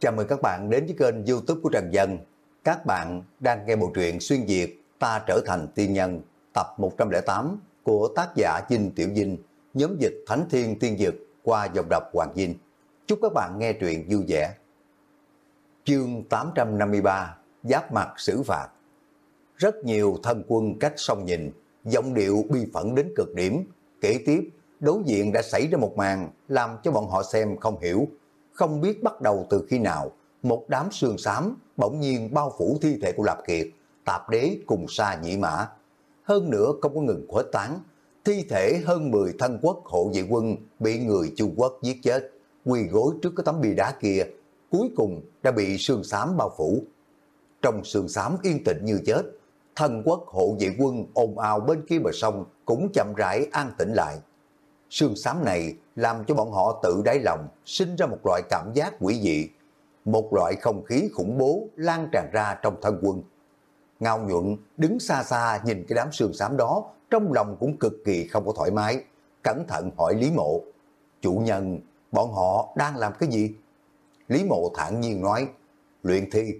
Chào mừng các bạn đến với kênh youtube của Trần Dân. Các bạn đang nghe bộ truyện xuyên Việt Ta trở thành tiên nhân tập 108 của tác giả Dinh Tiểu Dinh, nhóm dịch Thánh Thiên Tiên Dực qua dòng đọc Hoàng Dinh. Chúc các bạn nghe truyện vui vẻ. Chương 853 Giáp mặt xử phạt Rất nhiều thân quân cách sông nhìn, giọng điệu bi phẫn đến cực điểm. kể tiếp, đối diện đã xảy ra một màn làm cho bọn họ xem không hiểu không biết bắt đầu từ khi nào, một đám sương xám bỗng nhiên bao phủ thi thể của Lạp Kiệt, tạp đế cùng sa nhị mã. Hơn nữa không có ngừng khuếch tán, thi thể hơn 10 thân quốc hộ vệ quân bị người Trung Quốc giết chết, quỳ gối trước cái tấm bia đá kia, cuối cùng đã bị sương xám bao phủ. Trong sương xám yên tĩnh như chết, thân quốc hộ vệ quân ồn ào bên kia bờ sông cũng chậm rãi an tĩnh lại. Sương xám này làm cho bọn họ tự đáy lòng sinh ra một loại cảm giác quỷ dị, một loại không khí khủng bố lan tràn ra trong thân quân. Ngao nhuận đứng xa xa nhìn cái đám sương xám đó, trong lòng cũng cực kỳ không có thoải mái, cẩn thận hỏi Lý Mộ, chủ nhân, bọn họ đang làm cái gì? Lý Mộ thản nhiên nói, luyện thi.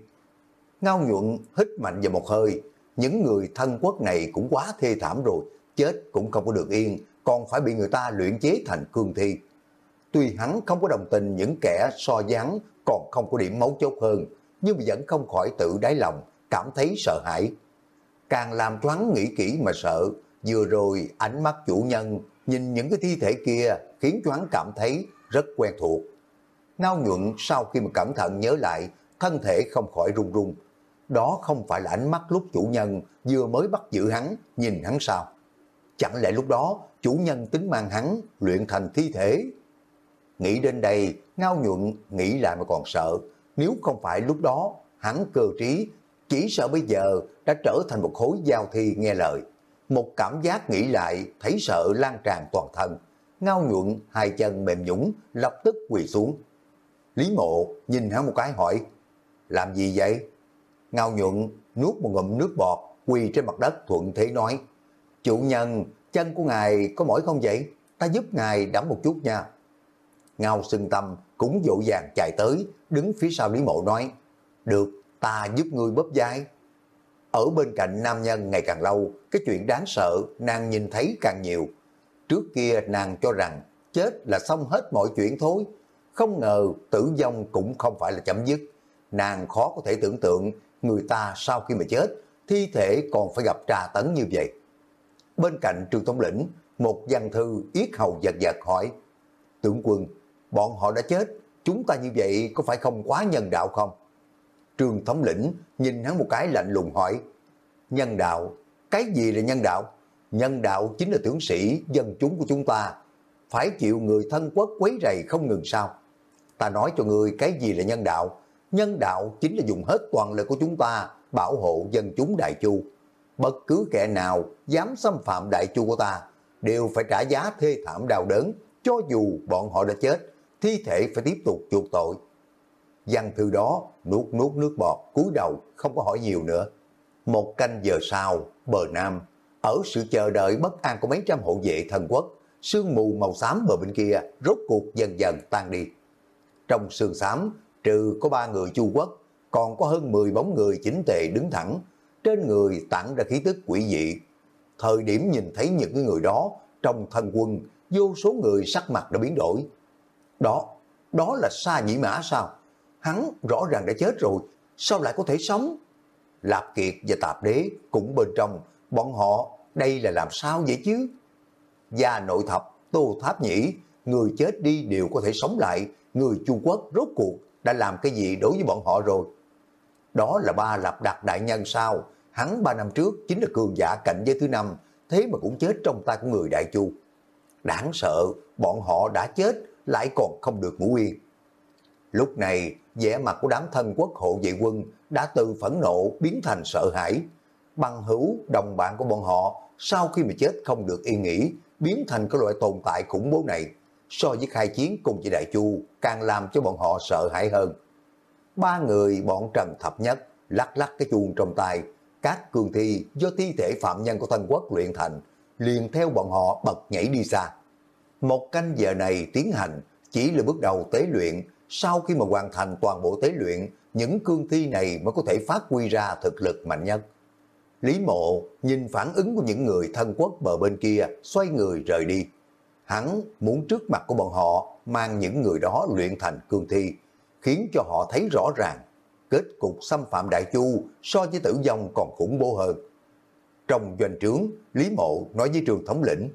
Ngao nhuận hít mạnh vào một hơi, những người thân quốc này cũng quá thê thảm rồi, chết cũng không có được yên, còn phải bị người ta luyện chế thành cương thi. Tuy hắn không có đồng tình những kẻ so dáng còn không có điểm mấu chốt hơn, nhưng vẫn không khỏi tự đáy lòng, cảm thấy sợ hãi. Càng làm cho hắn nghĩ kỹ mà sợ, vừa rồi ánh mắt chủ nhân nhìn những cái thi thể kia khiến cho hắn cảm thấy rất quen thuộc. Ngao nhuận sau khi mà cẩn thận nhớ lại, thân thể không khỏi run run. Đó không phải là ánh mắt lúc chủ nhân vừa mới bắt giữ hắn, nhìn hắn sao. Chẳng lẽ lúc đó chủ nhân tính mang hắn luyện thành thi thể? Nghĩ đến đây, ngao nhuận nghĩ lại mà còn sợ. Nếu không phải lúc đó, hắn cơ trí, chỉ sợ bây giờ đã trở thành một khối giao thi nghe lời. Một cảm giác nghĩ lại, thấy sợ lan tràn toàn thân. Ngao nhuận, hai chân mềm nhũng, lập tức quỳ xuống. Lý mộ nhìn hắn một cái hỏi, làm gì vậy? Ngao nhuận nuốt một ngụm nước bọt, quỳ trên mặt đất thuận thế nói, chủ nhân, chân của ngài có mỏi không vậy? Ta giúp ngài đắm một chút nha. Ngao sưng tâm cũng dỗ dàng chạy tới, đứng phía sau Lý Mộ nói, được, ta giúp ngươi bóp vai. Ở bên cạnh nam nhân ngày càng lâu, cái chuyện đáng sợ nàng nhìn thấy càng nhiều. Trước kia nàng cho rằng chết là xong hết mọi chuyện thôi. Không ngờ tử vong cũng không phải là chấm dứt. Nàng khó có thể tưởng tượng người ta sau khi mà chết, thi thể còn phải gặp trà tấn như vậy. Bên cạnh Trương Thống Lĩnh, một văn thư yết hầu giật giật hỏi, Tướng quân, bọn họ đã chết, chúng ta như vậy có phải không quá nhân đạo không? Trương Thống Lĩnh nhìn hắn một cái lạnh lùng hỏi, Nhân đạo, cái gì là nhân đạo? Nhân đạo chính là tướng sĩ, dân chúng của chúng ta, phải chịu người thân quốc quấy rầy không ngừng sao? Ta nói cho người cái gì là nhân đạo? Nhân đạo chính là dùng hết toàn lực của chúng ta bảo hộ dân chúng Đại Chu bất cứ kẻ nào dám xâm phạm đại chu của ta đều phải trả giá thê thảm đau đớn, cho dù bọn họ đã chết, thi thể phải tiếp tục chuộc tội. Văn thư đó nuốt nuốt nước bọt, cúi đầu, không có hỏi nhiều nữa. Một canh giờ sau, bờ Nam, ở sự chờ đợi bất an của mấy trăm hộ vệ thần quốc, sương mù màu xám bờ bên kia rốt cuộc dần dần tan đi. Trong sương xám, trừ có ba người chu quốc, còn có hơn 10 bóng người chính tệ đứng thẳng, trên người tản ra khí tức quỷ dị. Thời điểm nhìn thấy những cái người đó, trong thân quân, vô số người sắc mặt đã biến đổi. Đó, đó là Sa Nhĩ Mã sao? Hắn rõ ràng đã chết rồi, sao lại có thể sống? Lạp Kiệt và Tạp Đế cũng bên trong, bọn họ đây là làm sao vậy chứ? Gia nội thập, Tô Tháp Nhĩ, người chết đi đều có thể sống lại, người Trung Quốc rốt cuộc đã làm cái gì đối với bọn họ rồi? Đó là ba lập đặc đại nhân sao? Hắn ba năm trước chính là cường giả cạnh giới thứ năm, thế mà cũng chết trong tay của người đại chu. Đáng sợ, bọn họ đã chết, lại còn không được ngủ yên. Lúc này, vẻ mặt của đám thân quốc hộ vệ quân đã từ phẫn nộ biến thành sợ hãi. Bằng hữu, đồng bạn của bọn họ, sau khi mà chết không được yên nghỉ, biến thành cái loại tồn tại khủng bố này, so với khai chiến cùng với Đại Chu, càng làm cho bọn họ sợ hãi hơn. Ba người bọn Trần Thập Nhất lắc lắc cái chuông trong tay, các cường thi do thi thể phạm nhân của thân quốc luyện thành, liền theo bọn họ bật nhảy đi xa. Một canh giờ này tiến hành chỉ là bước đầu tế luyện, sau khi mà hoàn thành toàn bộ tế luyện, những cương thi này mới có thể phát huy ra thực lực mạnh nhất. Lý mộ nhìn phản ứng của những người thân quốc bờ bên kia, xoay người rời đi. Hắn muốn trước mặt của bọn họ mang những người đó luyện thành cương thi, khiến cho họ thấy rõ ràng kết cục xâm phạm Đại Chu so với tử vong còn khủng bố hơn. Trong doanh trướng, Lý Mộ nói với trường thống lĩnh,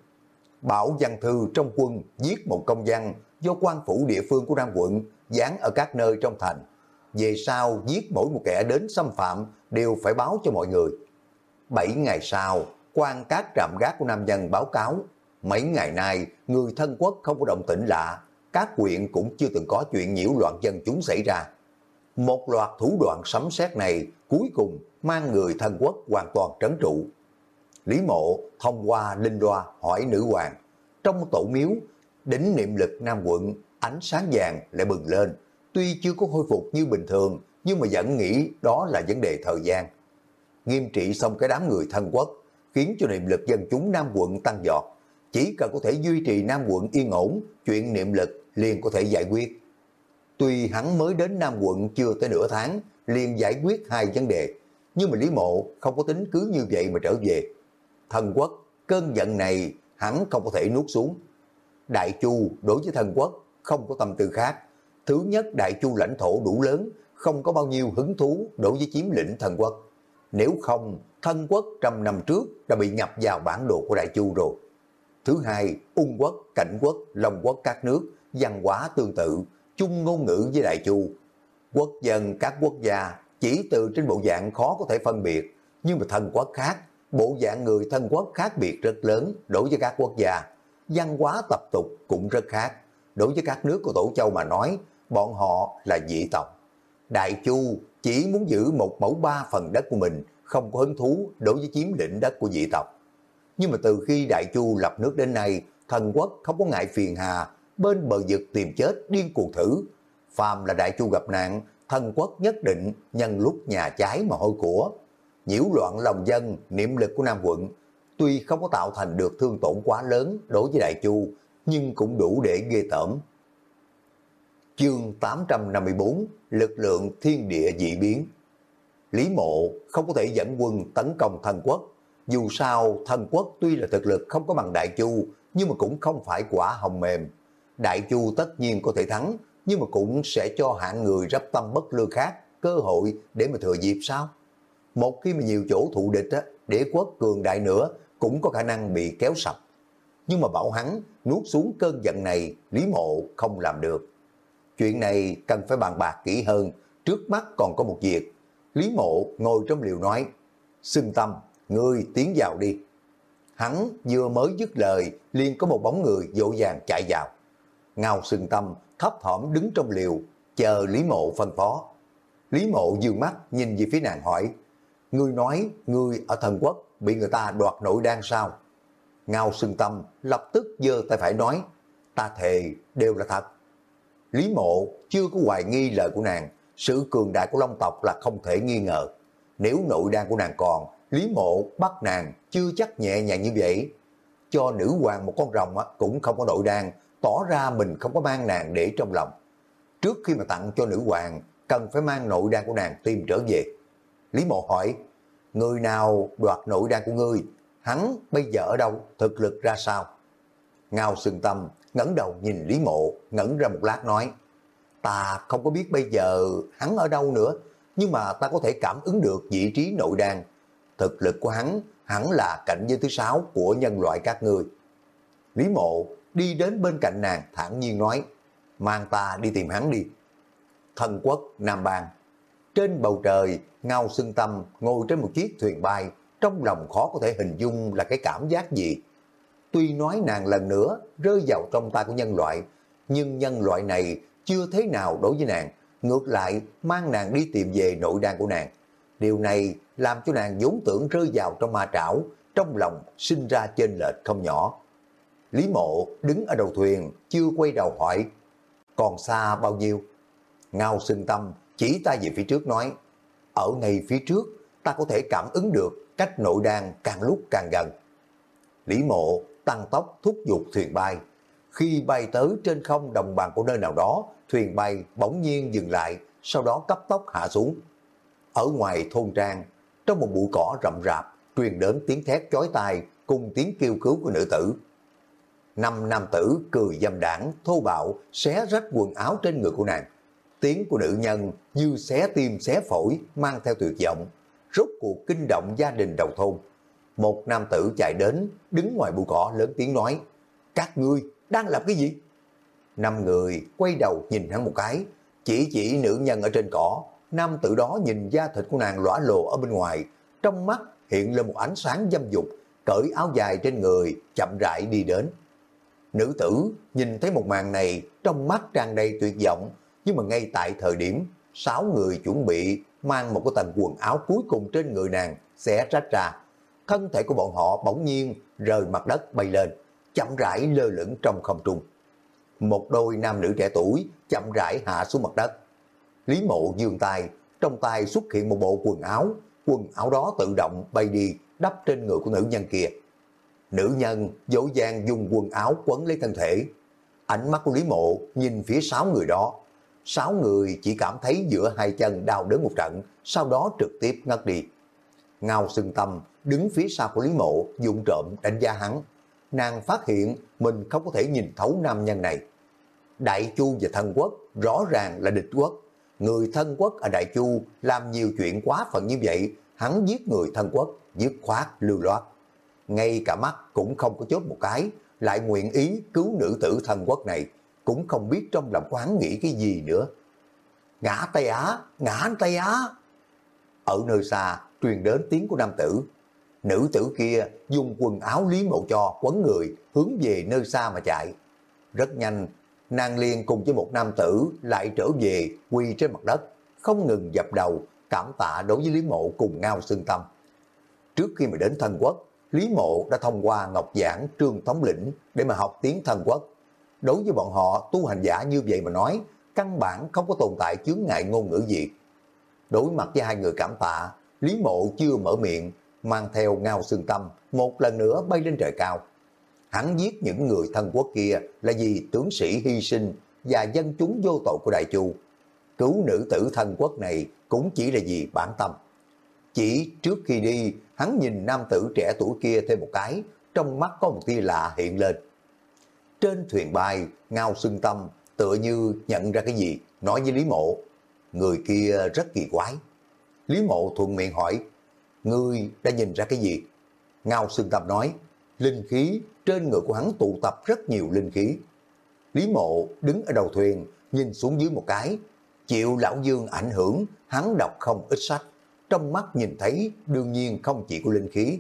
Bảo văn thư trong quân giết một công dân do quan phủ địa phương của Nam quận dán ở các nơi trong thành. Về sau giết mỗi một kẻ đến xâm phạm đều phải báo cho mọi người. Bảy ngày sau, quan các trạm gác của Nam dân báo cáo, mấy ngày nay người thân quốc không có động tĩnh lạ, các quyện cũng chưa từng có chuyện nhiễu loạn dân chúng xảy ra. Một loạt thủ đoạn sấm sét này cuối cùng mang người thân quốc hoàn toàn trấn trụ. Lý mộ thông qua linh đoa hỏi nữ hoàng, trong tổ miếu, đỉnh niệm lực Nam quận, ánh sáng vàng lại bừng lên, tuy chưa có hồi phục như bình thường, nhưng mà vẫn nghĩ đó là vấn đề thời gian. Nghiêm trị xong cái đám người thân quốc, khiến cho niệm lực dân chúng Nam quận tăng giọt. Chỉ cần có thể duy trì Nam quận yên ổn, chuyện niệm lực liền có thể giải quyết. Tuy hắn mới đến Nam quận chưa tới nửa tháng, liền giải quyết hai vấn đề, nhưng mà Lý Mộ không có tính cứ như vậy mà trở về. Thần quốc, cơn giận này hắn không có thể nuốt xuống. Đại Chu đối với thần quốc không có tâm tư khác. Thứ nhất Đại Chu lãnh thổ đủ lớn, không có bao nhiêu hứng thú đối với chiếm lĩnh thần quốc. Nếu không, thân quốc trăm năm trước đã bị nhập vào bản đồ của Đại Chu rồi. Thứ hai, ung quốc, cảnh quốc, long quốc các nước, văn hóa tương tự, chung ngôn ngữ với Đại Chu. Quốc dân các quốc gia chỉ từ trên bộ dạng khó có thể phân biệt, nhưng mà thân quốc khác, bộ dạng người thân quốc khác biệt rất lớn đối với các quốc gia. Văn hóa tập tục cũng rất khác. Đối với các nước của Tổ Châu mà nói, bọn họ là dị tộc. Đại Chu chỉ muốn giữ một mẫu ba phần đất của mình, không có hứng thú đối với chiếm lĩnh đất của dị tộc. Nhưng mà từ khi Đại Chu lập nước đến nay, thần quốc không có ngại phiền hà, bên bờ vực tìm chết điên cuồng thử. Phàm là Đại Chu gặp nạn, thần quốc nhất định nhân lúc nhà cháy mà hôi của. Nhiễu loạn lòng dân, niệm lực của Nam quận, tuy không có tạo thành được thương tổn quá lớn đối với Đại Chu, nhưng cũng đủ để ghê tởm. Chương 854 Lực lượng thiên địa dị biến Lý mộ không có thể dẫn quân tấn công thần quốc. Dù sao, thần quốc tuy là thực lực không có bằng Đại Chu, nhưng mà cũng không phải quả hồng mềm. Đại Chu tất nhiên có thể thắng, nhưng mà cũng sẽ cho hạng người rắp tâm bất lương khác cơ hội để mà thừa dịp sao? Một khi mà nhiều chỗ thụ địch á, đế quốc cường đại nữa cũng có khả năng bị kéo sập. Nhưng mà bảo hắn nuốt xuống cơn giận này, Lý Mộ không làm được. Chuyện này cần phải bàn bạc kỹ hơn, trước mắt còn có một việc. Lý Mộ ngồi trong liều nói, xưng tâm, ngươi tiến vào đi. Hắn vừa mới dứt lời, liền có một bóng người dỗ dàng chạy vào. Ngao sừng tâm, thấp thỏm đứng trong liều, chờ Lý Mộ phân phó. Lý Mộ dương mắt nhìn về phía nàng hỏi, Ngươi nói ngươi ở thần quốc bị người ta đoạt nội đan sao? Ngao sừng tâm lập tức giơ tay phải nói, ta thề đều là thật. Lý mộ chưa có hoài nghi lời của nàng, sự cường đại của Long tộc là không thể nghi ngờ. Nếu nội đan của nàng còn, Lý mộ bắt nàng chưa chắc nhẹ nhàng như vậy. Cho nữ hoàng một con rồng cũng không có nội đan, tỏ ra mình không có mang nàng để trong lòng. Trước khi mà tặng cho nữ hoàng, cần phải mang nội đan của nàng tìm trở về. Lý mộ hỏi, người nào đoạt nội đan của ngươi, hắn bây giờ ở đâu, thực lực ra sao? Ngao sừng tâm, ngẩng đầu nhìn Lý mộ, ngẩn ra một lát nói, ta không có biết bây giờ hắn ở đâu nữa, nhưng mà ta có thể cảm ứng được vị trí nội đan. Thực lực của hắn hẳn là cảnh giới thứ sáu của nhân loại các ngươi. Lý mộ đi đến bên cạnh nàng thản nhiên nói, mang ta đi tìm hắn đi. Thần quốc Nam Bang Trên bầu trời, Ngao Sưng Tâm ngồi trên một chiếc thuyền bay, trong lòng khó có thể hình dung là cái cảm giác gì. Tuy nói nàng lần nữa rơi vào trong tay của nhân loại, nhưng nhân loại này chưa thế nào đối với nàng, ngược lại mang nàng đi tìm về nội đan của nàng. Điều này làm cho nàng vốn tưởng rơi vào trong ma trảo, trong lòng sinh ra trên lệch không nhỏ. Lý mộ đứng ở đầu thuyền, chưa quay đầu hỏi, còn xa bao nhiêu? Ngao xưng tâm, chỉ tay về phía trước nói, ở ngay phía trước, ta có thể cảm ứng được cách nội đan càng lúc càng gần. Lý mộ tăng tốc thúc giục thuyền bay. Khi bay tới trên không đồng bằng của nơi nào đó, thuyền bay bỗng nhiên dừng lại, sau đó cấp tốc hạ xuống. Ở ngoài thôn trang, trong một bụi cỏ rậm rạp, truyền đến tiếng thét chói tai cùng tiếng kêu cứu của nữ tử. Năm nam tử cười dâm đảng, thô bạo, xé rách quần áo trên người của nàng. Tiếng của nữ nhân như xé tim xé phổi, mang theo tuyệt vọng, rốt cuộc kinh động gia đình đầu thôn. Một nam tử chạy đến, đứng ngoài bụi cỏ lớn tiếng nói, các ngươi đang làm cái gì? Năm người quay đầu nhìn hắn một cái, chỉ chỉ nữ nhân ở trên cỏ, nam tử đó nhìn da thịt của nàng lõa lồ ở bên ngoài, trong mắt hiện lên một ánh sáng dâm dục, cởi áo dài trên người, chậm rãi đi đến. Nữ tử nhìn thấy một màn này, trong mắt tràn đầy tuyệt vọng, nhưng mà ngay tại thời điểm, sáu người chuẩn bị mang một cái tầng quần áo cuối cùng trên người nàng, sẽ rách ra. Thân thể của bọn họ bỗng nhiên rời mặt đất bay lên, chậm rãi lơ lửng trong không trung. Một đôi nam nữ trẻ tuổi chậm rãi hạ xuống mặt đất. Lý mộ dương tay, trong tay xuất hiện một bộ quần áo, quần áo đó tự động bay đi đắp trên người của nữ nhân kia. Nữ nhân dỗ dàng dùng quần áo quấn lấy thân thể. Ánh mắt của Lý Mộ nhìn phía sáu người đó. Sáu người chỉ cảm thấy giữa hai chân đau đớn một trận, sau đó trực tiếp ngất đi. Ngao Sưng Tâm đứng phía sau của Lý Mộ dụng trộm đánh giá hắn. Nàng phát hiện mình không có thể nhìn thấu nam nhân này. Đại Chu và Thân Quốc rõ ràng là địch quốc. Người Thân Quốc ở Đại Chu làm nhiều chuyện quá phận như vậy, hắn giết người Thân Quốc, dứt khoát lưu loát. Ngay cả mắt cũng không có chốt một cái, lại nguyện ý cứu nữ tử thần Quốc này, cũng không biết trong lòng quán nghĩ cái gì nữa. Ngã Tây Á, ngã Tây Á. Ở nơi xa, truyền đến tiếng của nam tử. Nữ tử kia dùng quần áo lý mộ cho quấn người, hướng về nơi xa mà chạy. Rất nhanh, nàng liền cùng với một nam tử lại trở về quy trên mặt đất, không ngừng dập đầu, cảm tạ đối với Lý Mộ cùng ngao xương tâm. Trước khi mà đến thân quốc, Lý Mộ đã thông qua Ngọc Giảng Trương Thống Lĩnh để mà học tiếng Thần quốc. Đối với bọn họ tu hành giả như vậy mà nói, căn bản không có tồn tại chướng ngại ngôn ngữ gì. Đối mặt với hai người cảm tạ, Lý Mộ chưa mở miệng, mang theo ngao xương tâm, một lần nữa bay lên trời cao. Hắn giết những người thân quốc kia là vì tướng sĩ hy sinh và dân chúng vô tội của Đại Chu. Cứu nữ tử thân quốc này cũng chỉ là vì bản tâm. Chỉ trước khi đi, hắn nhìn nam tử trẻ tuổi kia thêm một cái, trong mắt có một tia lạ hiện lên. Trên thuyền bay, ngao Xuân tâm, tựa như nhận ra cái gì, nói với Lý Mộ. Người kia rất kỳ quái. Lý Mộ thuận miệng hỏi, Ngươi đã nhìn ra cái gì? Ngao Xuân tâm nói, linh khí trên người của hắn tụ tập rất nhiều linh khí. Lý Mộ đứng ở đầu thuyền, nhìn xuống dưới một cái, chịu lão dương ảnh hưởng, hắn đọc không ít sách. Trong mắt nhìn thấy đương nhiên không chỉ có linh khí.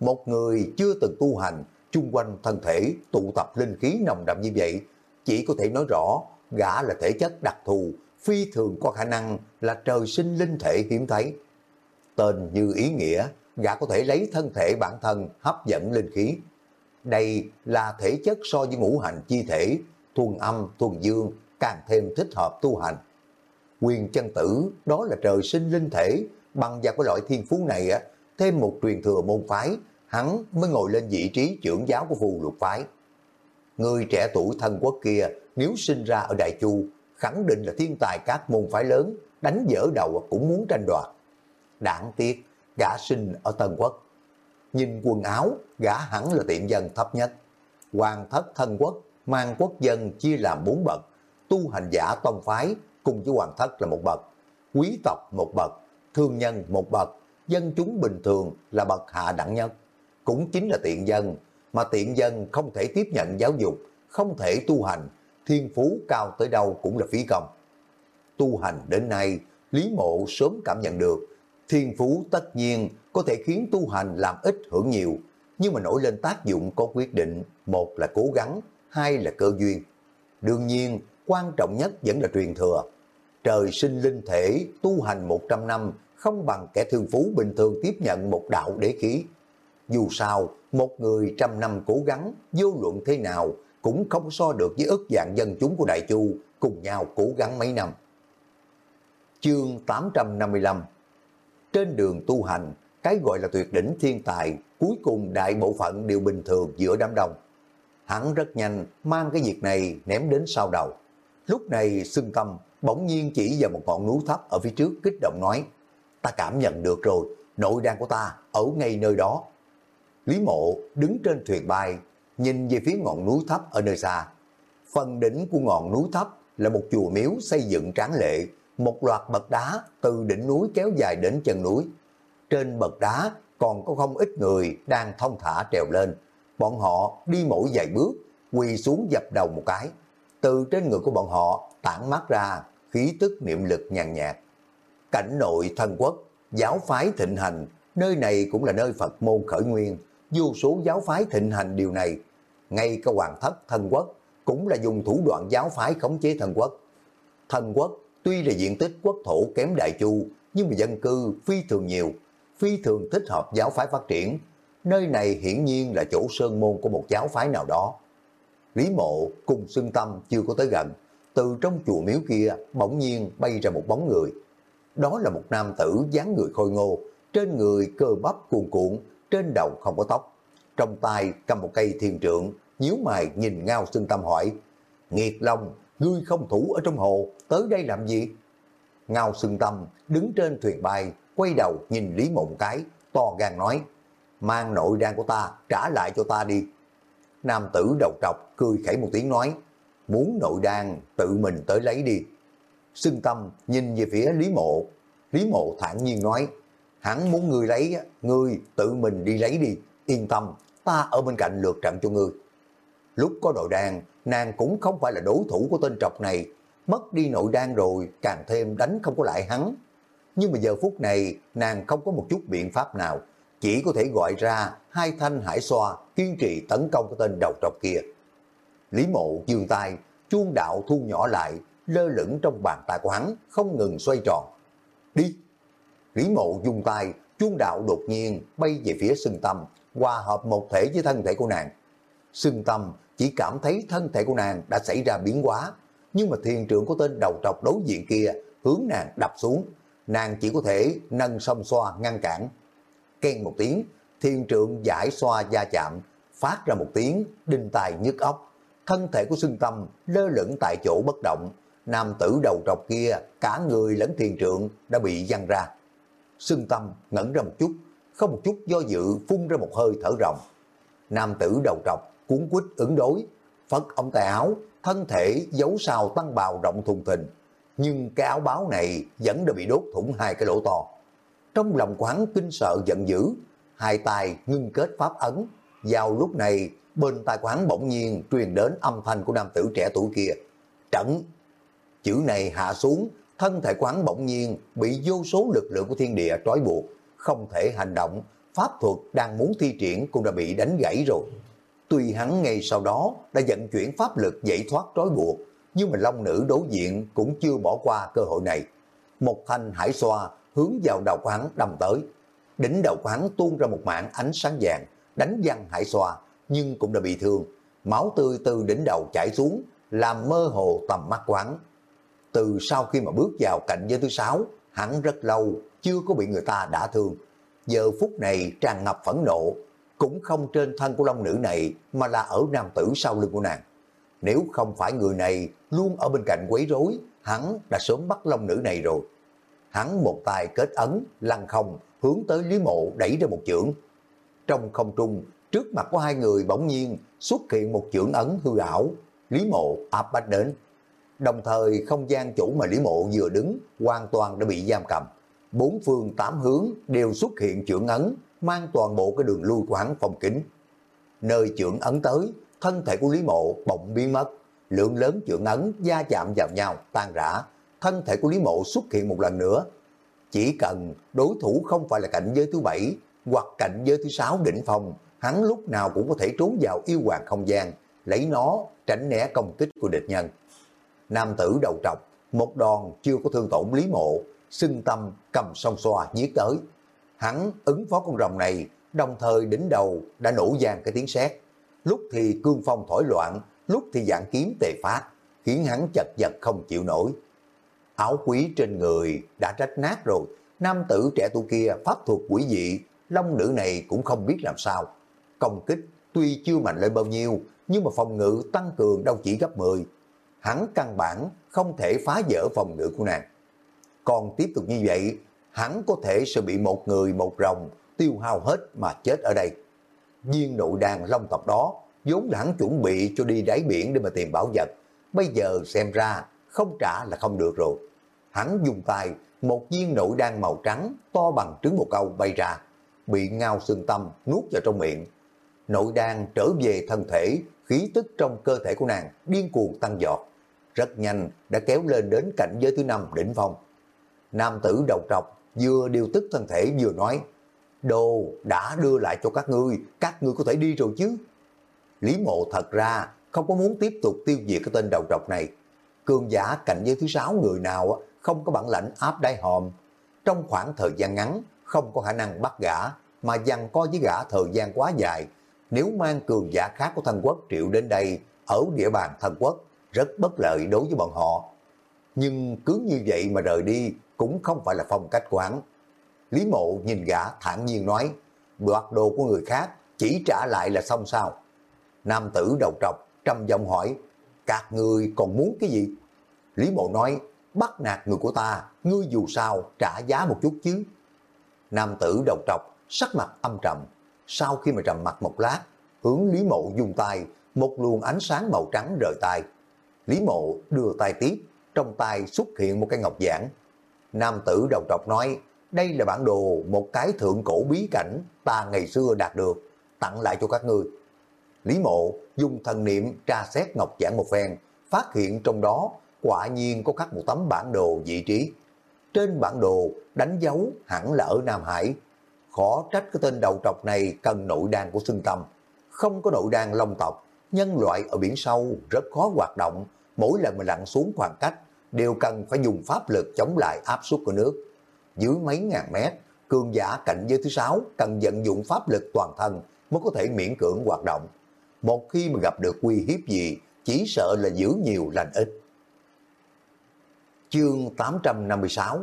Một người chưa từng tu hành, chung quanh thân thể tụ tập linh khí nồng đậm như vậy, chỉ có thể nói rõ gã là thể chất đặc thù, phi thường có khả năng là trời sinh linh thể hiếm thấy. Tên như ý nghĩa, gã có thể lấy thân thể bản thân hấp dẫn linh khí. Đây là thể chất so với ngũ hành chi thể, thuần âm, thuần dương, càng thêm thích hợp tu hành. Quyền chân tử, đó là trời sinh linh thể, bằng vào cái loại thiên phú này, á thêm một truyền thừa môn phái, hắn mới ngồi lên vị trí trưởng giáo của phù lục phái. Người trẻ tuổi thân quốc kia, nếu sinh ra ở Đại Chu, khẳng định là thiên tài các môn phái lớn, đánh dở đầu cũng muốn tranh đoạt. Đáng tiếc, gã sinh ở Tân Quốc. Nhìn quần áo, gã hẳn là tiện dân thấp nhất. Hoàng thất thân quốc, mang quốc dân chia làm bốn bậc, tu hành giả tông phái cùng với hoàng thất là một bậc, quý tộc một bậc, thương nhân một bậc, dân chúng bình thường là bậc hạ đẳng nhất. Cũng chính là tiện dân, mà tiện dân không thể tiếp nhận giáo dục, không thể tu hành, thiên phú cao tới đâu cũng là phí công. Tu hành đến nay, Lý Mộ sớm cảm nhận được, thiên phú tất nhiên có thể khiến tu hành làm ít hưởng nhiều, nhưng mà nổi lên tác dụng có quyết định, một là cố gắng, hai là cơ duyên. Đương nhiên, quan trọng nhất vẫn là truyền thừa. Trời sinh linh thể, tu hành 100 năm, không bằng kẻ thương phú bình thường tiếp nhận một đạo đế khí. Dù sao, một người trăm năm cố gắng, vô luận thế nào, cũng không so được với ức dạng dân chúng của Đại Chu cùng nhau cố gắng mấy năm. Chương 855 Trên đường tu hành, cái gọi là tuyệt đỉnh thiên tài, cuối cùng đại bộ phận đều bình thường giữa đám đông. Hắn rất nhanh mang cái việc này ném đến sau đầu. Lúc này xưng tâm bỗng nhiên chỉ vào một ngọn núi thấp ở phía trước kích động nói, ta cảm nhận được rồi, nội đan của ta ở ngay nơi đó. Lý mộ đứng trên thuyền bay, nhìn về phía ngọn núi thấp ở nơi xa. Phần đỉnh của ngọn núi thấp là một chùa miếu xây dựng tráng lệ, một loạt bậc đá từ đỉnh núi kéo dài đến chân núi. Trên bậc đá còn có không ít người đang thông thả trèo lên. Bọn họ đi mỗi vài bước, quỳ xuống dập đầu một cái. Từ trên người của bọn họ tản mát ra khí tức niệm lực nhàn nhạt. Cảnh nội thân quốc, giáo phái thịnh hành, nơi này cũng là nơi Phật môn khởi nguyên, vô số giáo phái thịnh hành điều này. Ngay cả hoàng thất thân quốc cũng là dùng thủ đoạn giáo phái khống chế thân quốc. Thân quốc tuy là diện tích quốc thổ kém đại chu, nhưng mà dân cư phi thường nhiều, phi thường thích hợp giáo phái phát triển. Nơi này hiển nhiên là chỗ sơn môn của một giáo phái nào đó. Lý mộ cùng xưng tâm chưa có tới gần, từ trong chùa miếu kia bỗng nhiên bay ra một bóng người. Đó là một nam tử dáng người khôi ngô, trên người cơ bắp cuồn cuộn, trên đầu không có tóc. Trong tay cầm một cây thiên trượng, nhíu mày nhìn ngao xưng tâm hỏi, Nghiệt Long, ngươi không thủ ở trong hồ, tới đây làm gì? Ngao xưng tâm đứng trên thuyền bay, quay đầu nhìn Lý Mộng cái, to gan nói, mang nội đan của ta, trả lại cho ta đi. Nam tử đầu trọc cười khẩy một tiếng nói, muốn nội đan tự mình tới lấy đi. Xưng tâm nhìn về phía Lý Mộ, Lý Mộ thản nhiên nói, hắn muốn người lấy, người tự mình đi lấy đi, yên tâm, ta ở bên cạnh lượt trận cho ngươi. Lúc có nội đan, nàng cũng không phải là đối thủ của tên trọc này, mất đi nội đan rồi càng thêm đánh không có lại hắn. Nhưng mà giờ phút này nàng không có một chút biện pháp nào, chỉ có thể gọi ra hai thanh hải xoa kiên trì tấn công cái tên đầu trọc kia. Lý mộ dương tay, chuông đạo thu nhỏ lại, lơ lửng trong bàn tay của hắn, không ngừng xoay tròn. Đi! Lý mộ dùng tay, chuông đạo đột nhiên bay về phía sưng tâm, hòa hợp một thể với thân thể của nàng. Sưng tâm chỉ cảm thấy thân thể của nàng đã xảy ra biến hóa, nhưng mà thiền trưởng của tên đầu trọc đối diện kia hướng nàng đập xuống, nàng chỉ có thể nâng song xoa ngăn cản. Ken một tiếng, thiên trượng giải xoa da chạm, phát ra một tiếng đinh tài nhức óc. Thân thể của xương tâm lơ lửng tại chỗ bất động, nam tử đầu trọc kia, cả người lẫn thiền trượng đã bị văng ra. Xương tâm ngẩn ra một chút, không một chút do dự phun ra một hơi thở rộng. Nam tử đầu trọc cuốn quýt ứng đối, phất ông tay áo, thân thể giấu sau tăng bào rộng thùng thình. Nhưng cái áo báo này vẫn đã bị đốt thủng hai cái lỗ to. Trong lòng quán kinh sợ giận dữ, hai tay ngưng kết pháp ấn. Vào lúc này, bên tai quán bỗng nhiên truyền đến âm thanh của nam tử trẻ tuổi kia. Trận! Chữ này hạ xuống, thân thể quán bỗng nhiên bị vô số lực lượng của thiên địa trói buộc, không thể hành động, pháp thuật đang muốn thi triển cũng đã bị đánh gãy rồi. Tuy hắn ngay sau đó đã vận chuyển pháp lực giải thoát trói buộc, nhưng mà long nữ đối diện cũng chưa bỏ qua cơ hội này. Một thanh hải xoa hướng vào đầu quán đâm tới. Đỉnh đầu quán tuôn ra một mạng ánh sáng vàng, đánh văng hải xoa, nhưng cũng đã bị thương. Máu tươi từ đỉnh đầu chảy xuống, làm mơ hồ tầm mắt quán. Từ sau khi mà bước vào cạnh giới thứ sáu, hắn rất lâu, chưa có bị người ta đả thương. Giờ phút này tràn ngập phẫn nộ, cũng không trên thân của long nữ này mà là ở nam tử sau lưng của nàng. Nếu không phải người này luôn ở bên cạnh quấy rối, hắn đã sớm bắt long nữ này rồi. Hắn một tay kết ấn, lăn không, hướng tới Lý Mộ đẩy ra một chưởng. Trong không trung, trước mặt của hai người bỗng nhiên xuất hiện một chưởng ấn hư ảo, Lý Mộ áp bách đến. Đồng thời không gian chủ mà Lý Mộ vừa đứng hoàn toàn đã bị giam cầm. Bốn phương tám hướng đều xuất hiện chưởng ấn, mang toàn bộ cái đường lui của hắn phòng kính. Nơi chưởng ấn tới, thân thể của Lý Mộ bỗng biến mất, lượng lớn chưởng ấn gia chạm vào nhau, tan rã, thân thể của Lý Mộ xuất hiện một lần nữa. Chỉ cần đối thủ không phải là cảnh giới thứ bảy hoặc cảnh giới thứ sáu đỉnh phòng hắn lúc nào cũng có thể trốn vào yêu hoàng không gian, lấy nó tránh né công kích của địch nhân. Nam tử đầu trọc, một đòn chưa có thương tổn Lý Mộ, xưng tâm cầm song xoa giết tới. Hắn ứng phó con rồng này, đồng thời đỉnh đầu đã nổ vang cái tiếng sét. Lúc thì cương phong thổi loạn, lúc thì dạng kiếm tề phát, khiến hắn chật vật không chịu nổi. Áo quý trên người đã rách nát rồi, nam tử trẻ tuổi kia pháp thuật quỷ dị, long nữ này cũng không biết làm sao. Công kích tuy chưa mạnh lên bao nhiêu, nhưng mà phòng ngự tăng cường đâu chỉ gấp 10 hắn căn bản không thể phá vỡ phòng ngự của nàng. Còn tiếp tục như vậy, hắn có thể sẽ bị một người một rồng tiêu hao hết mà chết ở đây. Viên nội đàn long tộc đó vốn là hắn chuẩn bị cho đi đáy biển để mà tìm bảo vật. Bây giờ xem ra không trả là không được rồi. Hắn dùng tay một viên nội đan màu trắng to bằng trứng một câu bay ra, bị ngao xương tâm nuốt vào trong miệng. Nội đan trở về thân thể, khí tức trong cơ thể của nàng điên cuồng tăng giọt. Rất nhanh đã kéo lên đến cảnh giới thứ năm đỉnh phong. Nam tử đầu trọc vừa điều tức thân thể vừa nói, Đồ đã đưa lại cho các ngươi, các ngươi có thể đi rồi chứ. Lý mộ thật ra không có muốn tiếp tục tiêu diệt cái tên đầu trọc này. Cường giả cảnh giới thứ sáu người nào không có bản lãnh áp đáy hòm. Trong khoảng thời gian ngắn, không có khả năng bắt gã, mà dằn co với gã thời gian quá dài. Nếu mang cường giả khác của thần quốc triệu đến đây, ở địa bàn thần quốc, rất bất lợi đối với bọn họ. Nhưng cứ như vậy mà rời đi cũng không phải là phong cách quán. Lý mộ nhìn gã thản nhiên nói, đoạt đồ của người khác chỉ trả lại là xong sao. Nam tử đầu trọc trầm giọng hỏi, các người còn muốn cái gì? Lý mộ nói, bắt nạt người của ta, ngươi dù sao trả giá một chút chứ. Nam tử đầu trọc, sắc mặt âm trầm. Sau khi mà trầm mặt một lát, hướng Lý mộ dùng tay, một luồng ánh sáng màu trắng rời tay. Lý mộ đưa tay tiếp, trong tay xuất hiện một cái ngọc giản. Nam tử đầu trọc nói, đây là bản đồ một cái thượng cổ bí cảnh ta ngày xưa đạt được, tặng lại cho các ngươi. Lý mộ dùng thần niệm tra xét ngọc giản một phen, phát hiện trong đó quả nhiên có khắc một tấm bản đồ vị trí. Trên bản đồ đánh dấu hẳn là ở Nam Hải. Khó trách cái tên đầu trọc này cần nội đan của xương tâm. Không có nội đan long tộc, nhân loại ở biển sâu rất khó hoạt động. Mỗi lần mà lặn xuống khoảng cách đều cần phải dùng pháp lực chống lại áp suất của nước. Dưới mấy ngàn mét, cường giả cạnh giới thứ sáu cần vận dụng pháp lực toàn thân mới có thể miễn cưỡng hoạt động. Một khi mà gặp được uy hiếp gì, chỉ sợ là giữ nhiều lành ít. Chương 856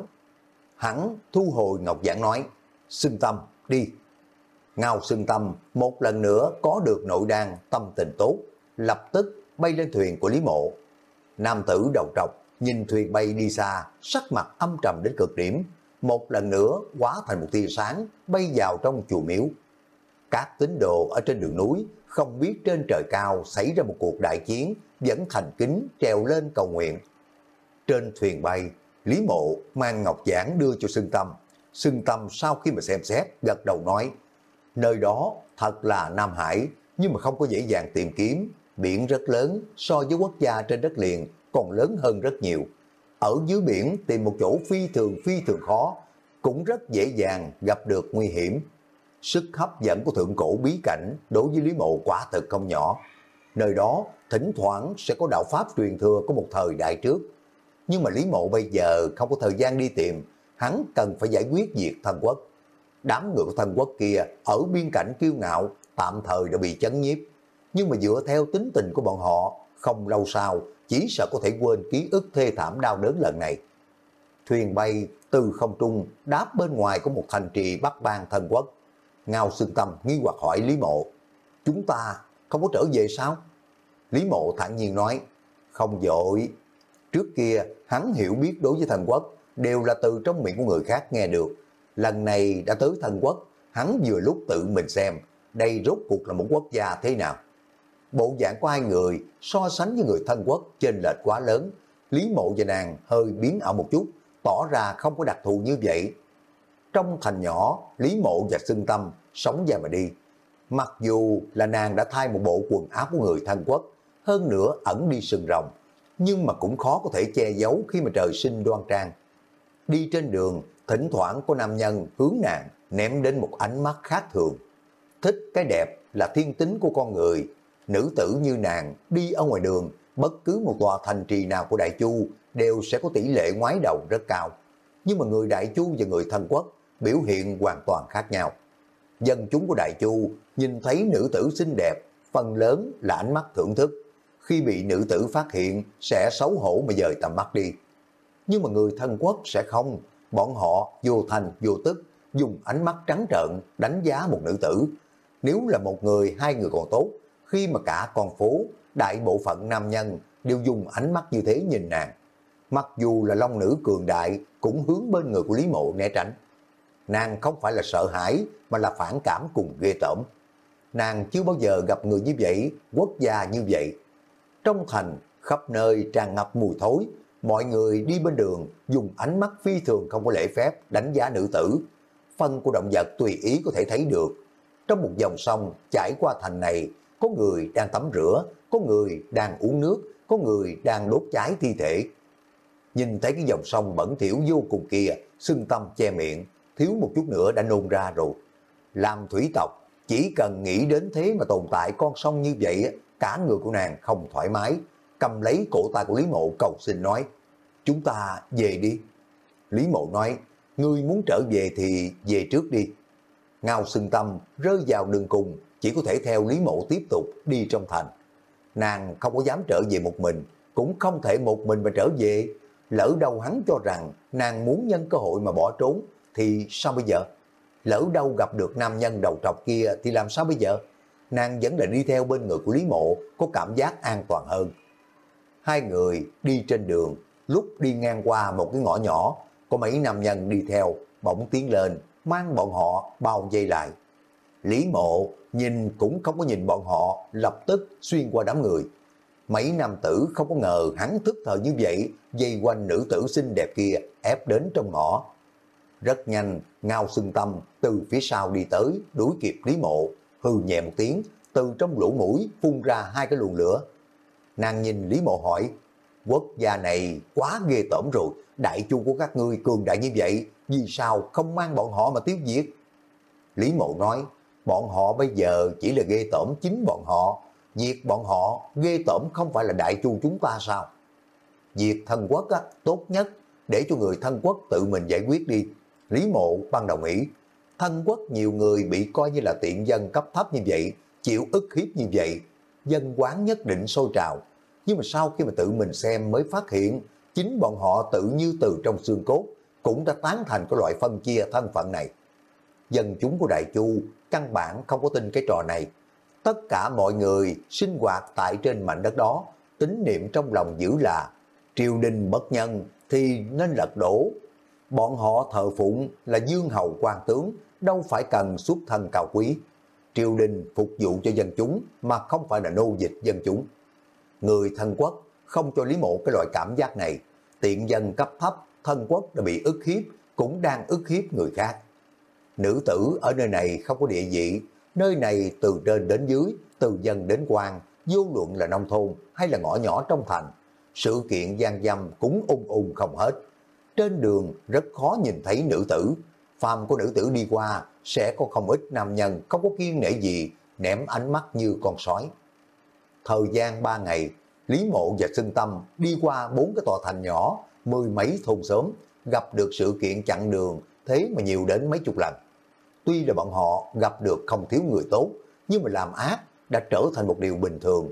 Hắn thu hồi Ngọc Giảng nói, xưng tâm, đi. Ngao xưng tâm, một lần nữa có được nội đan, tâm tình tốt, lập tức bay lên thuyền của Lý Mộ. Nam tử đầu trọc, nhìn thuyền bay đi xa, sắc mặt âm trầm đến cực điểm, một lần nữa hóa thành một tia sáng, bay vào trong chùa miếu. Các tín đồ ở trên đường núi không biết trên trời cao xảy ra một cuộc đại chiến, dẫn thành kính trèo lên cầu nguyện. Trên thuyền bay, Lý Mộ mang ngọc giảng đưa cho Sưng Tâm. Sưng Tâm sau khi mà xem xét, gật đầu nói, nơi đó thật là Nam Hải, nhưng mà không có dễ dàng tìm kiếm, biển rất lớn so với quốc gia trên đất liền còn lớn hơn rất nhiều. Ở dưới biển tìm một chỗ phi thường phi thường khó, cũng rất dễ dàng gặp được nguy hiểm. Sức hấp dẫn của thượng cổ bí cảnh đối với Lý Mộ quả thực không nhỏ. Nơi đó thỉnh thoảng sẽ có đạo Pháp truyền thừa của một thời đại trước. Nhưng mà Lý Mộ bây giờ không có thời gian đi tìm, hắn cần phải giải quyết việc thần quốc. Đám ngựa thần quốc kia ở biên cảnh kiêu ngạo tạm thời đã bị chấn nhiếp. Nhưng mà dựa theo tính tình của bọn họ, không lâu sau chỉ sợ có thể quên ký ức thê thảm đau đớn lần này. Thuyền bay từ không trung đáp bên ngoài của một thành trì Bắc Bang thần quốc. Ngao Sương Tâm nghi hoặc hỏi Lý Mộ, chúng ta không có trở về sao? Lý Mộ thản nhiên nói, không dội. Trước kia hắn hiểu biết đối với thần quốc đều là từ trong miệng của người khác nghe được. Lần này đã tới thần quốc, hắn vừa lúc tự mình xem đây rốt cuộc là một quốc gia thế nào. Bộ dạng của hai người so sánh với người thân quốc trên lệch quá lớn. Lý mộ và nàng hơi biến ảo một chút, tỏ ra không có đặc thù như vậy. Trong thành nhỏ, Lý mộ và xưng tâm sống dài mà đi. Mặc dù là nàng đã thay một bộ quần áo của người thân quốc, hơn nữa ẩn đi sừng rồng, nhưng mà cũng khó có thể che giấu khi mà trời sinh đoan trang. Đi trên đường, thỉnh thoảng có nam nhân hướng nàng ném đến một ánh mắt khác thường. Thích cái đẹp là thiên tính của con người, nữ tử như nàng đi ở ngoài đường, bất cứ một tòa thành trì nào của Đại Chu đều sẽ có tỷ lệ ngoái đầu rất cao. Nhưng mà người Đại Chu và người thân quốc biểu hiện hoàn toàn khác nhau. Dân chúng của Đại Chu nhìn thấy nữ tử xinh đẹp, phần lớn là ánh mắt thưởng thức. Khi bị nữ tử phát hiện sẽ xấu hổ mà dời tầm mắt đi. Nhưng mà người thân quốc sẽ không, bọn họ vô thành vô tức, dùng ánh mắt trắng trợn đánh giá một nữ tử. Nếu là một người, hai người còn tốt, khi mà cả con phố, đại bộ phận nam nhân đều dùng ánh mắt như thế nhìn nàng. Mặc dù là long nữ cường đại cũng hướng bên người của Lý Mộ né tránh. Nàng không phải là sợ hãi mà là phản cảm cùng ghê tởm. Nàng chưa bao giờ gặp người như vậy, quốc gia như vậy. Trong thành, khắp nơi tràn ngập mùi thối, mọi người đi bên đường dùng ánh mắt phi thường không có lễ phép đánh giá nữ tử. Phân của động vật tùy ý có thể thấy được. Trong một dòng sông chảy qua thành này, có người đang tắm rửa, có người đang uống nước, có người đang đốt cháy thi thể. Nhìn thấy cái dòng sông bẩn thỉu vô cùng kia, xưng tâm che miệng, thiếu một chút nữa đã nôn ra rồi. Làm thủy tộc, chỉ cần nghĩ đến thế mà tồn tại con sông như vậy, cả người của nàng không thoải mái, cầm lấy cổ tay của Lý Mộ cầu xin nói, chúng ta về đi. Lý Mộ nói, ngươi muốn trở về thì về trước đi. Ngao xưng tâm rơi vào đường cùng, chỉ có thể theo Lý Mộ tiếp tục đi trong thành. Nàng không có dám trở về một mình, cũng không thể một mình mà trở về. Lỡ đâu hắn cho rằng nàng muốn nhân cơ hội mà bỏ trốn, thì sao bây giờ? Lỡ đâu gặp được nam nhân đầu trọc kia thì làm sao bây giờ? Nàng vẫn là đi theo bên người của Lý Mộ, có cảm giác an toàn hơn. Hai người đi trên đường, lúc đi ngang qua một cái ngõ nhỏ, có mấy nam nhân đi theo, bỗng tiến lên, mang bọn họ bao dây lại. Lý mộ nhìn cũng không có nhìn bọn họ, lập tức xuyên qua đám người. Mấy nam tử không có ngờ hắn thức thời như vậy, dây quanh nữ tử xinh đẹp kia ép đến trong ngõ. Rất nhanh, ngao xưng tâm từ phía sau đi tới, đuổi kịp Lý mộ, hừ nhẹ một tiếng, từ trong lỗ mũi phun ra hai cái luồng lửa. Nàng nhìn Lý mộ hỏi, quốc gia này quá ghê tởm rồi, đại chu của các ngươi cường đại như vậy, vì sao không mang bọn họ mà tiêu diệt? Lý mộ nói, bọn họ bây giờ chỉ là ghê tởm chính bọn họ, diệt bọn họ ghê tởm không phải là đại chu chúng ta sao? Diệt thân quốc á, tốt nhất để cho người thân quốc tự mình giải quyết đi. Lý mộ ban đồng ý, thân quốc nhiều người bị coi như là tiện dân cấp thấp như vậy, chịu ức hiếp như vậy, dân quán nhất định sôi trào. Nhưng mà sau khi mà tự mình xem mới phát hiện, chính bọn họ tự như từ trong xương cốt, cũng đã tán thành cái loại phân chia thân phận này. Dân chúng của Đại Chu căn bản không có tin cái trò này. Tất cả mọi người sinh hoạt tại trên mảnh đất đó, tín niệm trong lòng giữ là triều đình bất nhân thì nên lật đổ. Bọn họ thờ phụng là dương hầu quan tướng, đâu phải cần xuất thân cao quý. Triều đình phục vụ cho dân chúng mà không phải là nô dịch dân chúng. Người thân quốc không cho Lý Mộ cái loại cảm giác này. Tiện dân cấp thấp, thân quốc đã bị ức hiếp, cũng đang ức hiếp người khác. Nữ tử ở nơi này không có địa vị, nơi này từ trên đến dưới, từ dân đến quan, vô luận là nông thôn hay là ngõ nhỏ trong thành. Sự kiện gian dâm cũng ung ung không hết. Trên đường rất khó nhìn thấy nữ tử, phàm của nữ tử đi qua sẽ có không ít nam nhân không có kiên nể gì, ném ánh mắt như con sói. Thời gian ba ngày, Lý Mộ và Sưng Tâm đi qua bốn cái tòa thành nhỏ, mười mấy thôn sớm, gặp được sự kiện chặn đường, thế mà nhiều đến mấy chục lần. Tuy là bọn họ gặp được không thiếu người tốt, nhưng mà làm ác đã trở thành một điều bình thường.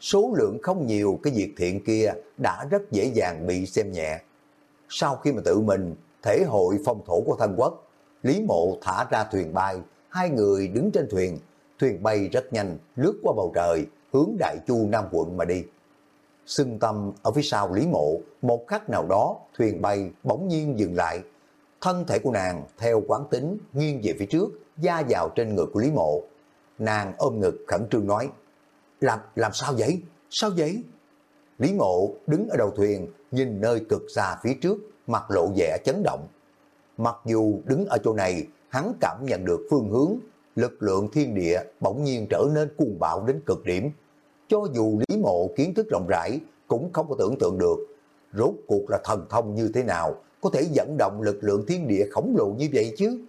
Số lượng không nhiều cái việc thiện kia đã rất dễ dàng bị xem nhẹ. Sau khi mà tự mình thể hội phong thổ của thân quốc, Lý Mộ thả ra thuyền bay, hai người đứng trên thuyền, thuyền bay rất nhanh, lướt qua bầu trời, hướng Đại Chu Nam quận mà đi. Xưng tâm ở phía sau Lý Mộ, một khắc nào đó thuyền bay bỗng nhiên dừng lại. Thân thể của nàng theo quán tính nghiêng về phía trước, da vào trên ngực của Lý Mộ. Nàng ôm ngực khẩn trương nói, làm làm sao vậy? Sao vậy? Lý Mộ đứng ở đầu thuyền, nhìn nơi cực xa phía trước, mặt lộ vẻ chấn động. Mặc dù đứng ở chỗ này, hắn cảm nhận được phương hướng, lực lượng thiên địa bỗng nhiên trở nên cuồng bạo đến cực điểm. Cho dù Lý Mộ kiến thức rộng rãi, cũng không có tưởng tượng được. Rốt cuộc là thần thông như thế nào, có thể dẫn động lực lượng thiên địa khổng lồ như vậy chứ?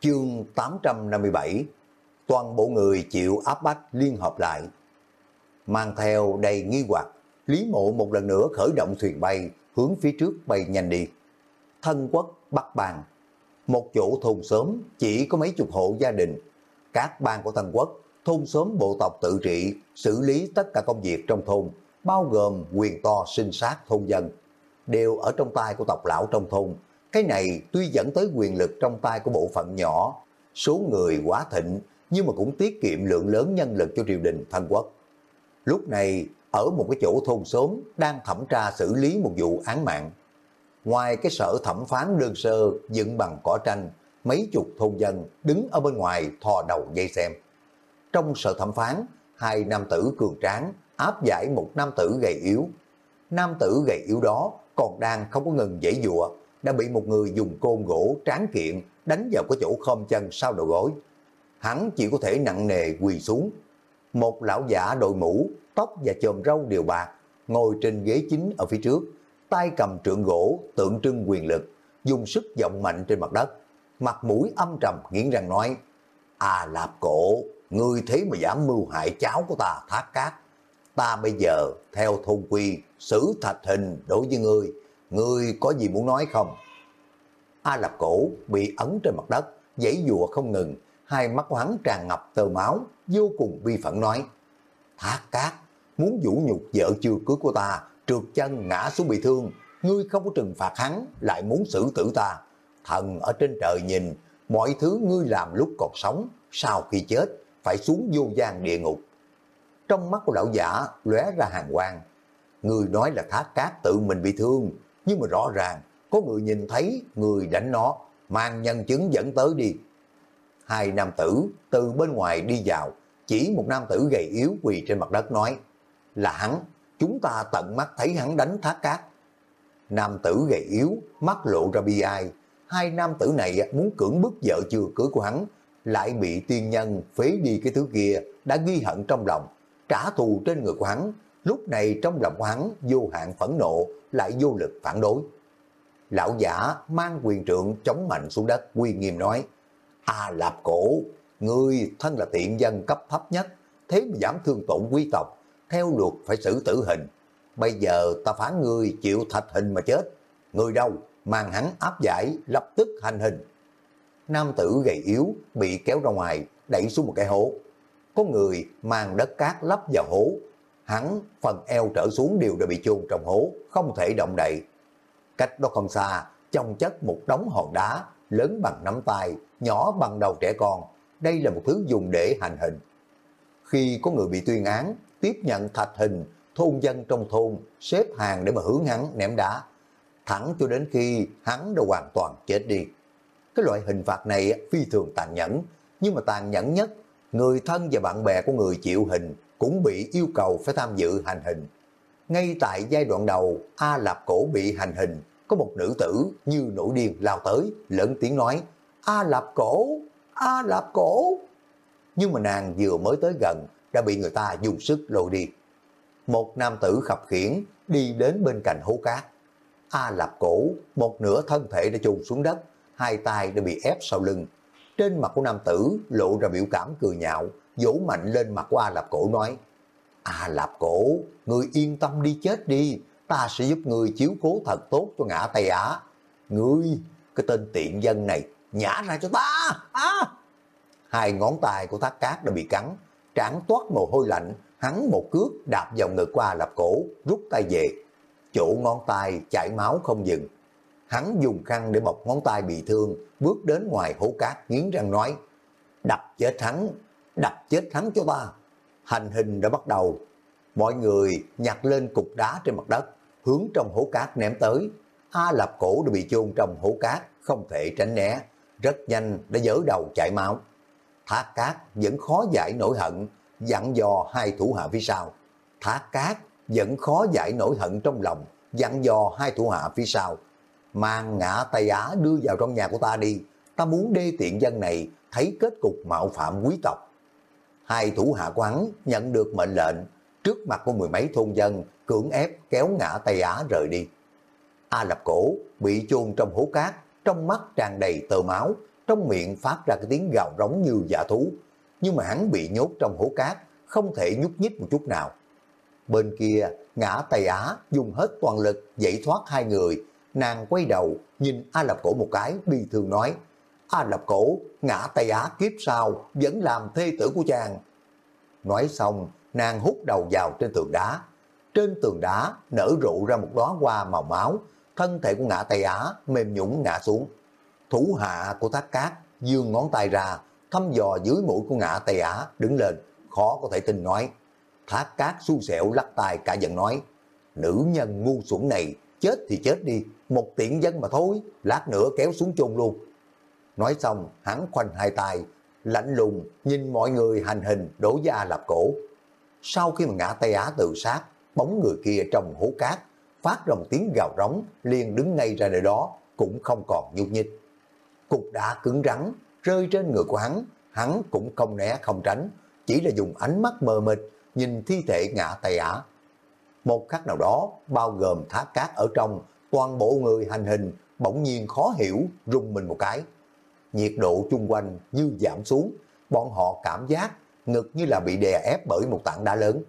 Chương 857 Toàn bộ người chịu áp bách liên hợp lại. Mang theo đầy nghi hoặc, Lý Mộ một lần nữa khởi động thuyền bay, hướng phía trước bay nhanh đi. Thân quốc Bắc Bang Một chỗ thôn sớm chỉ có mấy chục hộ gia đình. Các bang của thân quốc, thôn sớm bộ tộc tự trị, xử lý tất cả công việc trong thôn, bao gồm quyền to sinh sát thôn dân, đều ở trong tay của tộc lão trong thôn. Cái này tuy dẫn tới quyền lực trong tay của bộ phận nhỏ, số người quá thịnh, nhưng mà cũng tiết kiệm lượng lớn nhân lực cho triều đình thân quốc. Lúc này, ở một cái chỗ thôn xóm đang thẩm tra xử lý một vụ án mạng. Ngoài cái sở thẩm phán đơn sơ dựng bằng cỏ tranh, mấy chục thôn dân đứng ở bên ngoài thò đầu dây xem. Trong sở thẩm phán, hai nam tử cường tráng áp giải một nam tử gầy yếu. Nam tử gầy yếu đó còn đang không có ngừng dãy dụa, đã bị một người dùng côn gỗ tráng kiện đánh vào cái chỗ khom chân sau đầu gối. Hắn chỉ có thể nặng nề quỳ xuống. Một lão giả đội mũ, tóc và chòm râu đều bạc, ngồi trên ghế chính ở phía trước, tay cầm trượng gỗ tượng trưng quyền lực, dùng sức giọng mạnh trên mặt đất. Mặt mũi âm trầm nghiến răng nói, À lạp cổ, ngươi thế mà dám mưu hại cháu của ta thác cát. Ta bây giờ theo thôn quy xử thạch hình đối với ngươi, ngươi có gì muốn nói không? A Lạp Cổ bị ấn trên mặt đất, giãy dùa không ngừng, hai mắt của hắn tràn ngập tơ máu, vô cùng bi phẫn nói. Thác cát, muốn vũ nhục vợ chưa cưới của ta, trượt chân ngã xuống bị thương, ngươi không có trừng phạt hắn, lại muốn xử tử ta. Thần ở trên trời nhìn, mọi thứ ngươi làm lúc còn sống, sau khi chết, phải xuống vô gian địa ngục. Trong mắt của lão giả lóe ra hàng quang. Người nói là thác cát tự mình bị thương, nhưng mà rõ ràng có người nhìn thấy người đánh nó, mang nhân chứng dẫn tới đi. Hai nam tử từ bên ngoài đi vào, chỉ một nam tử gầy yếu quỳ trên mặt đất nói, là hắn, chúng ta tận mắt thấy hắn đánh thác cát. Nam tử gầy yếu, mắt lộ ra bi ai, hai nam tử này muốn cưỡng bức vợ chưa cưới của hắn, lại bị tiên nhân phế đi cái thứ kia, đã ghi hận trong lòng, trả thù trên người của hắn. Lúc này trong lòng hắn vô hạn phẫn nộ, lại vô lực phản đối. Lão giả mang quyền trượng chống mạnh xuống đất, quy nghiêm nói, A Lạp Cổ, ngươi thân là tiện dân cấp thấp nhất, thế mà dám thương tổn quý tộc, theo luật phải xử tử hình. Bây giờ ta phán ngươi chịu thạch hình mà chết. Người đâu, mang hắn áp giải, lập tức hành hình. Nam tử gầy yếu, bị kéo ra ngoài, đẩy xuống một cái hố. Có người mang đất cát lấp vào hố. Hắn phần eo trở xuống đều đã bị chôn trong hố, không thể động đậy. Cách đó không xa, trong chất một đống hòn đá, lớn bằng nắm tay, nhỏ bằng đầu trẻ con. Đây là một thứ dùng để hành hình. Khi có người bị tuyên án, tiếp nhận thạch hình, thôn dân trong thôn xếp hàng để mà hướng hắn ném đá. Thẳng cho đến khi hắn đã hoàn toàn chết đi. Cái loại hình phạt này phi thường tàn nhẫn, nhưng mà tàn nhẫn nhất, người thân và bạn bè của người chịu hình cũng bị yêu cầu phải tham dự hành hình. Ngay tại giai đoạn đầu, A Lạp Cổ bị hành hình, có một nữ tử như nổi điên lao tới, lớn tiếng nói, A Lạp Cổ, A Lạp Cổ. Nhưng mà nàng vừa mới tới gần, đã bị người ta dùng sức lôi đi. Một nam tử khập khiển đi đến bên cạnh hố cát. A Lạp Cổ, một nửa thân thể đã chôn xuống đất, hai tay đã bị ép sau lưng. Trên mặt của nam tử lộ ra biểu cảm cười nhạo, vỗ mạnh lên mặt của A Lạp Cổ nói, A Lạp Cổ, người yên tâm đi chết đi, ta sẽ giúp người chiếu cố thật tốt cho ngã Tây Á. Ngươi, cái tên tiện dân này, nhả ra cho ta! À! Hai ngón tay của thác cát đã bị cắn, trán toát mồ hôi lạnh, hắn một cước đạp vào ngực qua lạp cổ, rút tay về. Chỗ ngón tay chảy máu không dừng. Hắn dùng khăn để bọc ngón tay bị thương, bước đến ngoài hố cát nghiến răng nói, đập chết hắn, đập chết hắn cho ta. Hành hình đã bắt đầu, mọi người nhặt lên cục đá trên mặt đất, hướng trong hố cát ném tới. A Lạp Cổ đã bị chôn trong hố cát, không thể tránh né, rất nhanh đã dỡ đầu chảy máu. Thác cát vẫn khó giải nổi hận, dặn dò hai thủ hạ phía sau. Thác cát vẫn khó giải nổi hận trong lòng, dặn dò hai thủ hạ phía sau. Mang ngã tay Á đưa vào trong nhà của ta đi, ta muốn đê tiện dân này thấy kết cục mạo phạm quý tộc. Hai thủ hạ quán nhận được mệnh lệnh, trước mặt của mười mấy thôn dân cưỡng ép kéo ngã tay Á rời đi. A Lập Cổ bị chôn trong hố cát, trong mắt tràn đầy tơ máu, trong miệng phát ra cái tiếng gào rống như giả thú. Nhưng mà hắn bị nhốt trong hố cát, không thể nhúc nhích một chút nào. Bên kia, ngã tay Á dùng hết toàn lực dậy thoát hai người. Nàng quay đầu, nhìn A Lập Cổ một cái, bi thường nói, A Lập Cổ, ngã Tây Á kiếp sau, vẫn làm thê tử của chàng. Nói xong, nàng hút đầu vào trên tường đá. Trên tường đá nở rộ ra một đóa hoa màu máu, thân thể của ngã Tây Á mềm nhũng ngã xuống. Thủ hạ của Thác Cát dương ngón tay ra, thăm dò dưới mũi của ngã Tây Á đứng lên, khó có thể tin nói. Thác cát xu xẻo lắc tay cả giận nói, nữ nhân ngu xuẩn này, chết thì chết đi, một tiện dân mà thôi, lát nữa kéo xuống chôn luôn. Nói xong, hắn khoanh hai tay, lạnh lùng nhìn mọi người hành hình đổ A Lạp cổ. Sau khi mà ngã tay Á tự sát, bóng người kia trong hố cát, phát ra một tiếng gào rống, liền đứng ngay ra nơi đó, cũng không còn nhúc nhích. Cục đá cứng rắn, rơi trên người của hắn, hắn cũng không né không tránh, chỉ là dùng ánh mắt mờ mịt, nhìn thi thể ngã tay Á. Một khắc nào đó, bao gồm thác cát ở trong, toàn bộ người hành hình bỗng nhiên khó hiểu, rung mình một cái. Nhiệt độ chung quanh như giảm xuống, bọn họ cảm giác ngực như là bị đè ép bởi một tảng đá lớn.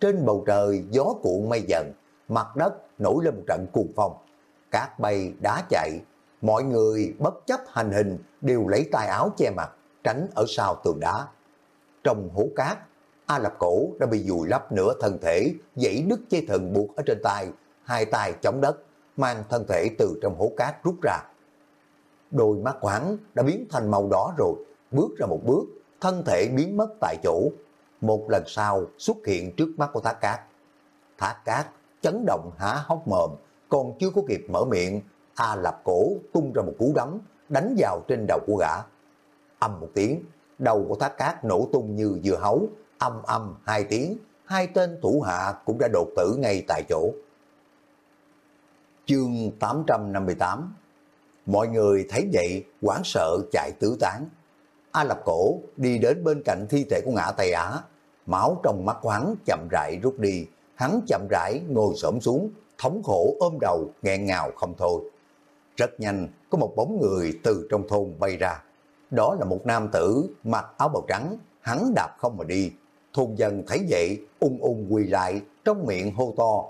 Trên bầu trời gió cuộn mây dần, mặt đất nổi lên một trận cuồng phong. Cát bay, đá chạy, mọi người bất chấp hành hình đều lấy tay áo che mặt, tránh ở sau tường đá. Trong hố cát, A Lập Cổ đã bị dùi lấp nửa thân thể, dãy đứt dây thần buộc ở trên tay, hai tay chống đất, mang thân thể từ trong hố cát rút ra. Đôi mắt quán đã biến thành màu đỏ rồi, bước ra một bước, thân thể biến mất tại chỗ. Một lần sau xuất hiện trước mắt của Thác Cát. Thác Cát chấn động há hốc mồm, còn chưa có kịp mở miệng, A Lập Cổ tung ra một cú đấm, đánh vào trên đầu của gã. Âm một tiếng, đầu của Thác Cát nổ tung như dưa hấu, âm âm hai tiếng, hai tên thủ hạ cũng đã đột tử ngay tại chỗ. Chương 858 Mọi người thấy vậy, quán sợ chạy tứ tán. A Lập Cổ đi đến bên cạnh thi thể của ngã Tây Á, máu trong mắt hắn chậm rãi rút đi, hắn chậm rãi ngồi xổm xuống, thống khổ ôm đầu, nghẹn ngào không thôi. Rất nhanh, có một bóng người từ trong thôn bay ra. Đó là một nam tử mặc áo bào trắng, hắn đạp không mà đi. Thôn dân thấy vậy, ung ung quỳ lại, trong miệng hô to,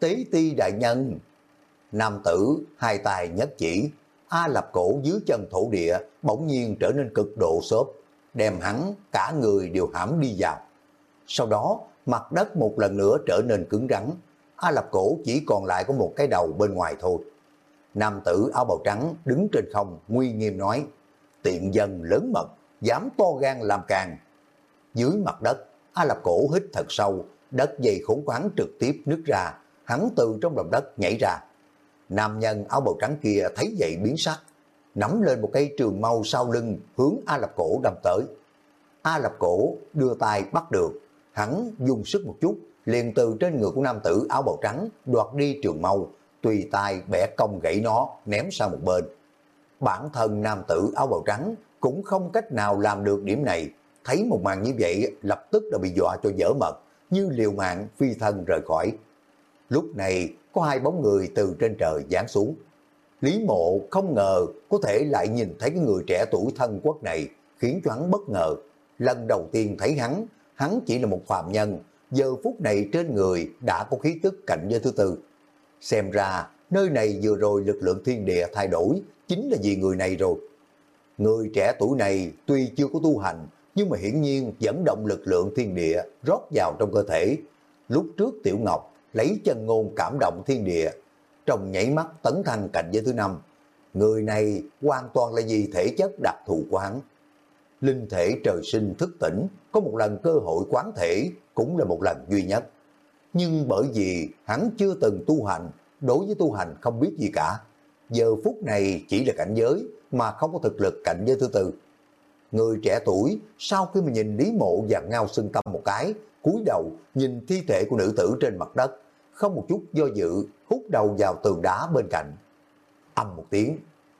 tế ti đại nhân. Nam tử, hai tay nhất chỉ, A lập cổ dưới chân thổ địa, bỗng nhiên trở nên cực độ xốp, đem hắn cả người đều hãm đi vào. Sau đó, mặt đất một lần nữa trở nên cứng rắn, A lập cổ chỉ còn lại có một cái đầu bên ngoài thôi. Nam tử áo bào trắng đứng trên không, nguy nghiêm nói, tiện dân lớn mật, dám to gan làm càng. Dưới mặt đất, A Lập Cổ hít thật sâu, đất dày khủng khoáng trực tiếp nứt ra, hắn từ trong lòng đất nhảy ra. Nam nhân áo bào trắng kia thấy vậy biến sắc, nắm lên một cây trường mâu sau lưng hướng A Lập Cổ đâm tới. A Lập Cổ đưa tay bắt được, hắn dùng sức một chút, liền từ trên người của nam tử áo bào trắng đoạt đi trường mâu, tùy tay bẻ cong gãy nó ném sang một bên. Bản thân nam tử áo bào trắng cũng không cách nào làm được điểm này, thấy một màn như vậy lập tức đã bị dọa cho dở mật, như liều mạng phi thân rời khỏi. Lúc này có hai bóng người từ trên trời giáng xuống. Lý mộ không ngờ có thể lại nhìn thấy cái người trẻ tuổi thân quốc này, khiến cho hắn bất ngờ. Lần đầu tiên thấy hắn, hắn chỉ là một phàm nhân, giờ phút này trên người đã có khí tức cạnh giới thứ tư. Xem ra, nơi này vừa rồi lực lượng thiên địa thay đổi, chính là vì người này rồi. Người trẻ tuổi này tuy chưa có tu hành, nhưng mà hiển nhiên dẫn động lực lượng thiên địa rót vào trong cơ thể. Lúc trước Tiểu Ngọc lấy chân ngôn cảm động thiên địa, trong nhảy mắt tấn thăng cạnh giới thứ năm. Người này hoàn toàn là vì thể chất đặc thù của hắn. Linh thể trời sinh thức tỉnh, có một lần cơ hội quán thể, cũng là một lần duy nhất. Nhưng bởi vì hắn chưa từng tu hành, đối với tu hành không biết gì cả. Giờ phút này chỉ là cảnh giới, mà không có thực lực cảnh giới thứ tư. Người trẻ tuổi sau khi mà nhìn Lý Mộ và Ngao Sưng Tâm một cái, cúi đầu nhìn thi thể của nữ tử trên mặt đất, không một chút do dự, hút đầu vào tường đá bên cạnh. Âm một tiếng,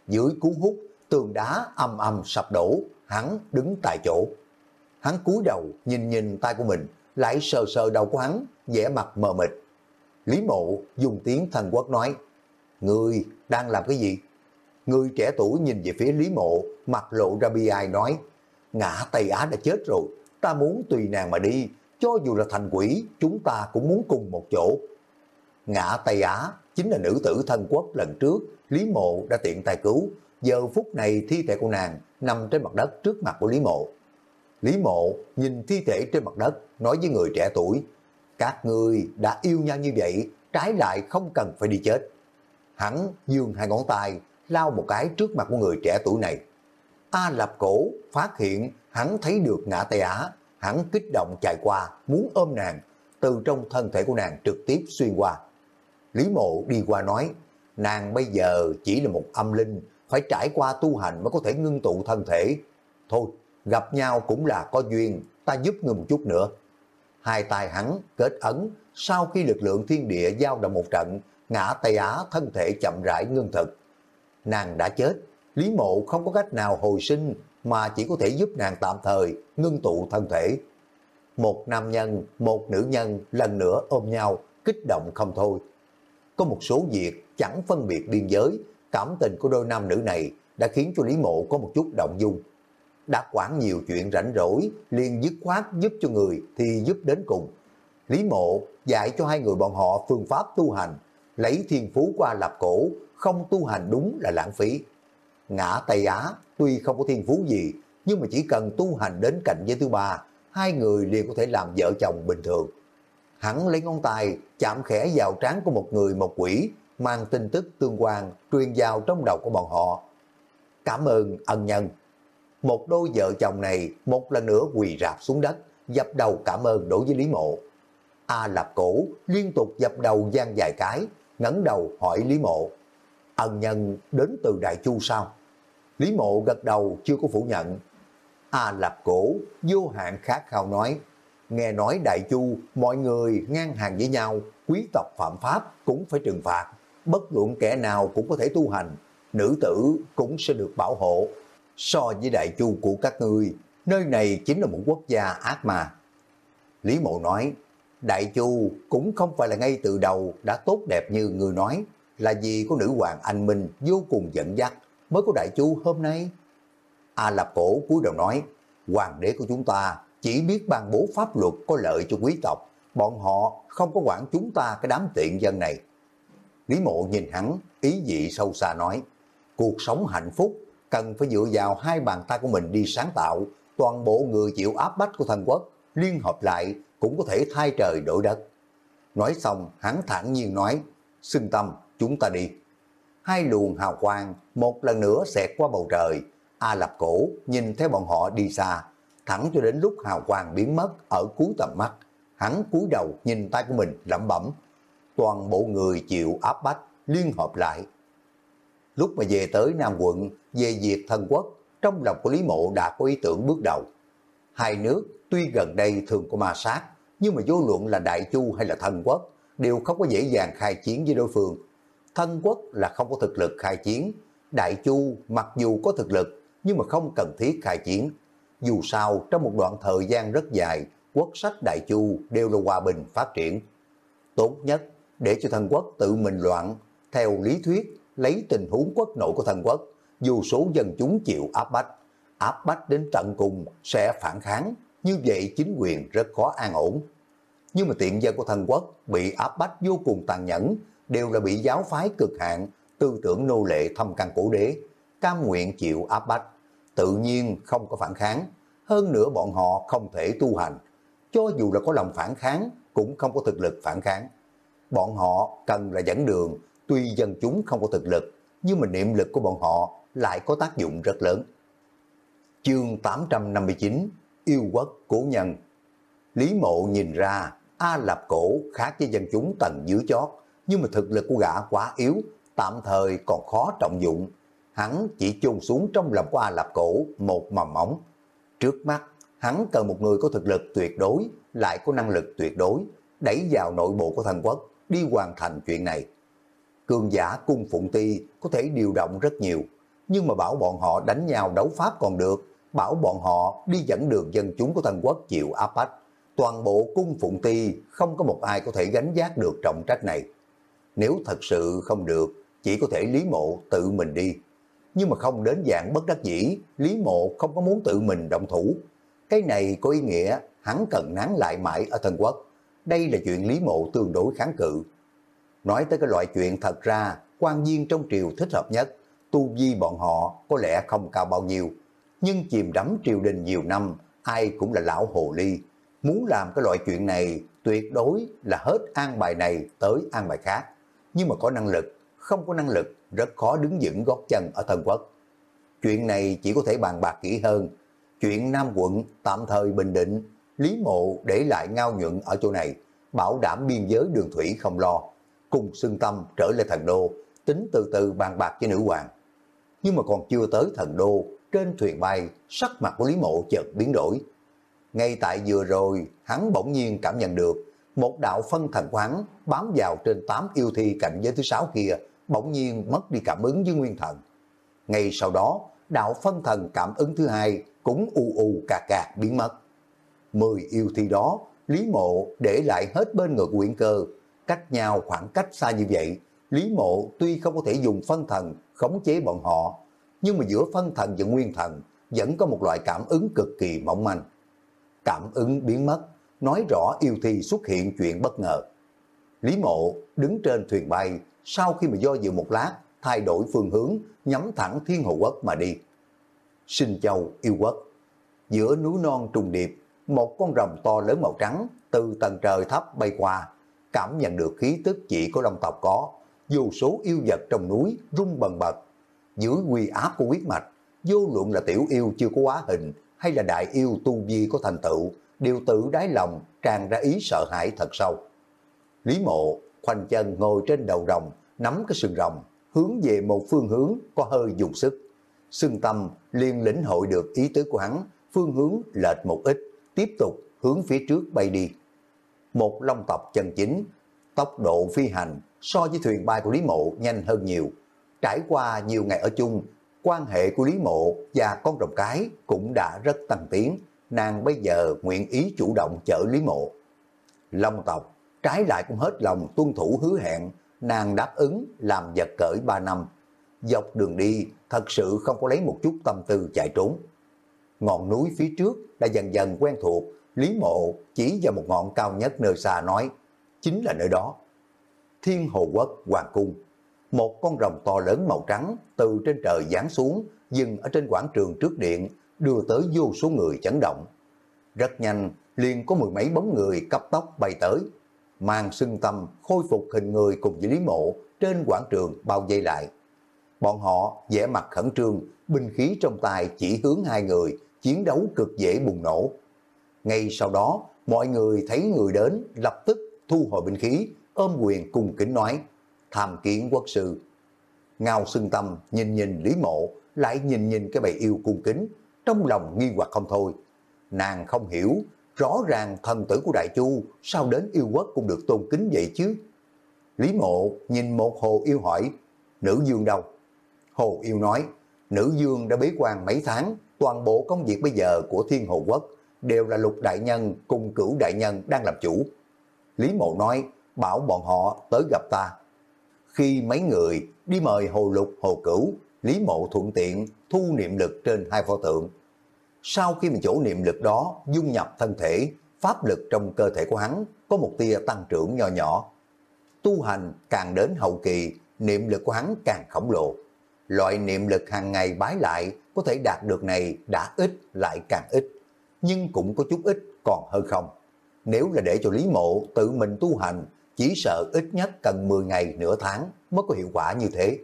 dưới cú hút, tường đá âm âm sập đổ, hắn đứng tại chỗ. Hắn cúi đầu nhìn nhìn tay của mình, lại sờ sờ đầu của hắn, vẻ mặt mờ mịt. Lý Mộ dùng tiếng thần quốc nói, Người đang làm cái gì? Người trẻ tuổi nhìn về phía Lý Mộ, mặt lộ ra bi ai nói, ngã Tây Á đã chết rồi, ta muốn tùy nàng mà đi, cho dù là thành quỷ, chúng ta cũng muốn cùng một chỗ. Ngã Tây Á chính là nữ tử thân quốc lần trước, Lý Mộ đã tiện tài cứu, giờ phút này thi thể của nàng nằm trên mặt đất trước mặt của Lý Mộ. Lý Mộ nhìn thi thể trên mặt đất, nói với người trẻ tuổi, các người đã yêu nhau như vậy, trái lại không cần phải đi chết. Hắn dương hai ngón tay, lao một cái trước mặt của người trẻ tuổi này. A Lập Cổ phát hiện hắn thấy được ngã tay Á, hắn kích động chạy qua, muốn ôm nàng, từ trong thân thể của nàng trực tiếp xuyên qua. Lý mộ đi qua nói, nàng bây giờ chỉ là một âm linh, phải trải qua tu hành mới có thể ngưng tụ thân thể. Thôi, gặp nhau cũng là có duyên, ta giúp ngươi một chút nữa. Hai tay hắn kết ấn, sau khi lực lượng thiên địa giao động một trận, ngã tay á thân thể chậm rãi ngưng thực. Nàng đã chết, Lý mộ không có cách nào hồi sinh mà chỉ có thể giúp nàng tạm thời ngưng tụ thân thể. Một nam nhân, một nữ nhân lần nữa ôm nhau, kích động không thôi. Có một số việc chẳng phân biệt biên giới, cảm tình của đôi nam nữ này đã khiến cho Lý Mộ có một chút động dung. Đã quản nhiều chuyện rảnh rỗi, liền dứt khoát giúp cho người thì giúp đến cùng. Lý Mộ dạy cho hai người bọn họ phương pháp tu hành, lấy thiên phú qua lập cổ, không tu hành đúng là lãng phí. Ngã Tây Á tuy không có thiên phú gì, nhưng mà chỉ cần tu hành đến cạnh giới thứ ba, hai người liền có thể làm vợ chồng bình thường. Hắn lấy ngón tay chạm khẽ vào trán của một người một quỷ, mang tin tức tương quan truyền vào trong đầu của bọn họ. Cảm ơn ân nhân. Một đôi vợ chồng này một lần nữa quỳ rạp xuống đất, dập đầu cảm ơn đối với Lý Mộ. A Lạp Cổ liên tục dập đầu gian dài cái, ngẩng đầu hỏi Lý Mộ. Ân nhân đến từ Đại Chu sao? Lý Mộ gật đầu chưa có phủ nhận. A Lạp Cổ vô hạn khát khao nói, nghe nói Đại Chu mọi người ngang hàng với nhau, quý tộc phạm pháp cũng phải trừng phạt, bất luận kẻ nào cũng có thể tu hành, nữ tử cũng sẽ được bảo hộ. So với Đại Chu của các ngươi, nơi này chính là một quốc gia ác mà. Lý Mộ nói, Đại Chu cũng không phải là ngay từ đầu đã tốt đẹp như người nói, là vì có nữ hoàng anh minh vô cùng dẫn dắt mới có Đại Chu hôm nay. A Lạp Cổ cúi đầu nói, hoàng đế của chúng ta chỉ biết ban bố pháp luật có lợi cho quý tộc, bọn họ không có quản chúng ta cái đám tiện dân này. Lý mộ nhìn hắn, ý dị sâu xa nói, cuộc sống hạnh phúc cần phải dựa vào hai bàn tay của mình đi sáng tạo, toàn bộ người chịu áp bách của thần quốc, liên hợp lại cũng có thể thay trời đổi đất. Nói xong, hắn thản nhiên nói, xưng tâm, chúng ta đi. Hai luồng hào quang một lần nữa xẹt qua bầu trời, A Lạp Cổ nhìn theo bọn họ đi xa, thẳng cho đến lúc hào quang biến mất ở cuối tầm mắt. Hắn cúi đầu nhìn tay của mình lẩm bẩm, toàn bộ người chịu áp bách, liên hợp lại. Lúc mà về tới Nam quận, về diệt thần quốc, trong lòng của Lý Mộ đã có ý tưởng bước đầu. Hai nước tuy gần đây thường có ma sát, nhưng mà vô luận là Đại Chu hay là thần quốc, đều không có dễ dàng khai chiến với đối phương. Thân quốc là không có thực lực khai chiến, Đại Chu mặc dù có thực lực, nhưng mà không cần thiết khai chiến. Dù sao, trong một đoạn thời gian rất dài, quốc sách Đại Chu đều là hòa bình phát triển. Tốt nhất, để cho thần quốc tự mình loạn, theo lý thuyết, lấy tình huống quốc nội của thần quốc, dù số dân chúng chịu áp bách, áp bách đến tận cùng sẽ phản kháng, như vậy chính quyền rất khó an ổn. Nhưng mà tiện dân của thần quốc bị áp bách vô cùng tàn nhẫn, đều là bị giáo phái cực hạn, tư tưởng nô lệ thâm căn cổ đế, cam nguyện chịu áp bách, tự nhiên không có phản kháng. Hơn nữa bọn họ không thể tu hành, cho dù là có lòng phản kháng cũng không có thực lực phản kháng. Bọn họ cần là dẫn đường, tuy dân chúng không có thực lực, nhưng mà niệm lực của bọn họ lại có tác dụng rất lớn. Chương 859 Yêu quốc cố nhân Lý mộ nhìn ra A Lạp Cổ khác với dân chúng tầng dưới chót, nhưng mà thực lực của gã quá yếu, tạm thời còn khó trọng dụng. Hắn chỉ chôn xuống trong lòng của A Lạp Cổ một mầm móng. Trước mắt, hắn cần một người có thực lực tuyệt đối, lại có năng lực tuyệt đối, đẩy vào nội bộ của thần quốc, đi hoàn thành chuyện này. Cường giả cung Phụng Ti có thể điều động rất nhiều, nhưng mà bảo bọn họ đánh nhau đấu pháp còn được, bảo bọn họ đi dẫn đường dân chúng của thần quốc chịu áp bách. Toàn bộ cung Phụng Ti không có một ai có thể gánh giác được trọng trách này. Nếu thật sự không được, chỉ có thể Lý Mộ tự mình đi. Nhưng mà không đến dạng bất đắc dĩ, Lý Mộ không có muốn tự mình động thủ. Cái này có ý nghĩa hắn cần nán lại mãi ở thần quốc. Đây là chuyện Lý Mộ tương đối kháng cự. Nói tới cái loại chuyện thật ra, quan viên trong triều thích hợp nhất, tu vi bọn họ có lẽ không cao bao nhiêu. Nhưng chìm đắm triều đình nhiều năm, ai cũng là lão hồ ly. Muốn làm cái loại chuyện này, tuyệt đối là hết an bài này tới an bài khác nhưng mà có năng lực, không có năng lực, rất khó đứng vững gót chân ở thần quốc. Chuyện này chỉ có thể bàn bạc kỹ hơn. Chuyện Nam quận tạm thời bình định, Lý Mộ để lại ngao nhuận ở chỗ này, bảo đảm biên giới đường thủy không lo, cùng xưng tâm trở lại thần đô, tính từ từ bàn bạc với nữ hoàng. Nhưng mà còn chưa tới thần đô, trên thuyền bay, sắc mặt của Lý Mộ chợt biến đổi. Ngay tại vừa rồi, hắn bỗng nhiên cảm nhận được một đạo phân thần quán bám vào trên tám yêu thi cạnh giới thứ sáu kia, bỗng nhiên mất đi cảm ứng với nguyên thần. Ngay sau đó, đạo phân thần cảm ứng thứ hai cũng u u cà cà biến mất. Mười yêu thi đó, Lý Mộ để lại hết bên ngược quyển cơ, cách nhau khoảng cách xa như vậy. Lý Mộ tuy không có thể dùng phân thần khống chế bọn họ, nhưng mà giữa phân thần và nguyên thần vẫn có một loại cảm ứng cực kỳ mỏng manh. Cảm ứng biến mất, nói rõ yêu thi xuất hiện chuyện bất ngờ. Lý Mộ đứng trên thuyền bay, sau khi mà do dự một lát, thay đổi phương hướng, nhắm thẳng Thiên Hồ Quốc mà đi. Sinh Châu yêu quốc, giữa núi non trùng điệp, một con rồng to lớn màu trắng từ tầng trời thấp bay qua, cảm nhận được khí tức chỉ có long tộc có, dù số yêu vật trong núi rung bần bật. Dưới quy áp của huyết mạch, vô luận là tiểu yêu chưa có quá hình hay là đại yêu tu vi có thành tựu, đều tự đáy lòng tràn ra ý sợ hãi thật sâu. Lý mộ khoanh chân ngồi trên đầu rồng, nắm cái sừng rồng, hướng về một phương hướng có hơi dùng sức. Sưng tâm liền lĩnh hội được ý tứ của hắn, phương hướng lệch một ít, tiếp tục hướng phía trước bay đi. Một long tộc chân chính, tốc độ phi hành so với thuyền bay của Lý Mộ nhanh hơn nhiều. Trải qua nhiều ngày ở chung, quan hệ của Lý Mộ và con rồng cái cũng đã rất tăng tiến, nàng bây giờ nguyện ý chủ động chở Lý Mộ. Long tộc, trái lại cũng hết lòng tuân thủ hứa hẹn, nàng đáp ứng làm vật cởi 3 năm. Dọc đường đi, thật sự không có lấy một chút tâm tư chạy trốn. Ngọn núi phía trước đã dần dần quen thuộc, Lý Mộ chỉ vào một ngọn cao nhất nơi xa nói, chính là nơi đó. Thiên Hồ Quốc Hoàng Cung, một con rồng to lớn màu trắng từ trên trời giáng xuống, dừng ở trên quảng trường trước điện, đưa tới vô số người chấn động. Rất nhanh, liền có mười mấy bóng người cấp tốc bay tới, mang sưng tâm khôi phục hình người cùng với Lý Mộ trên quảng trường bao dây lại. Bọn họ vẻ mặt khẩn trương, binh khí trong tay chỉ hướng hai người, chiến đấu cực dễ bùng nổ. Ngay sau đó, mọi người thấy người đến lập tức thu hồi binh khí, ôm quyền cùng kính nói, tham kiến quốc sư. Ngao xưng tâm nhìn nhìn Lý Mộ, lại nhìn nhìn cái bầy yêu cung kính, trong lòng nghi hoặc không thôi. Nàng không hiểu, rõ ràng thần tử của Đại Chu sao đến yêu quốc cũng được tôn kính vậy chứ? Lý Mộ nhìn một hồ yêu hỏi, nữ dương đâu? Hồ yêu nói, nữ dương đã bế quan mấy tháng, toàn bộ công việc bây giờ của thiên hồ quốc đều là lục đại nhân cùng cửu đại nhân đang làm chủ. Lý Mộ nói, bảo bọn họ tới gặp ta. Khi mấy người đi mời hồ lục hồ cửu, Lý Mộ thuận tiện thu niệm lực trên hai pho tượng. Sau khi mình chỗ niệm lực đó dung nhập thân thể, pháp lực trong cơ thể của hắn có một tia tăng trưởng nhỏ nhỏ. Tu hành càng đến hậu kỳ, niệm lực của hắn càng khổng lồ. Loại niệm lực hàng ngày bái lại có thể đạt được này đã ít lại càng ít, nhưng cũng có chút ít còn hơn không. Nếu là để cho Lý Mộ tự mình tu hành, chỉ sợ ít nhất cần 10 ngày nửa tháng mới có hiệu quả như thế.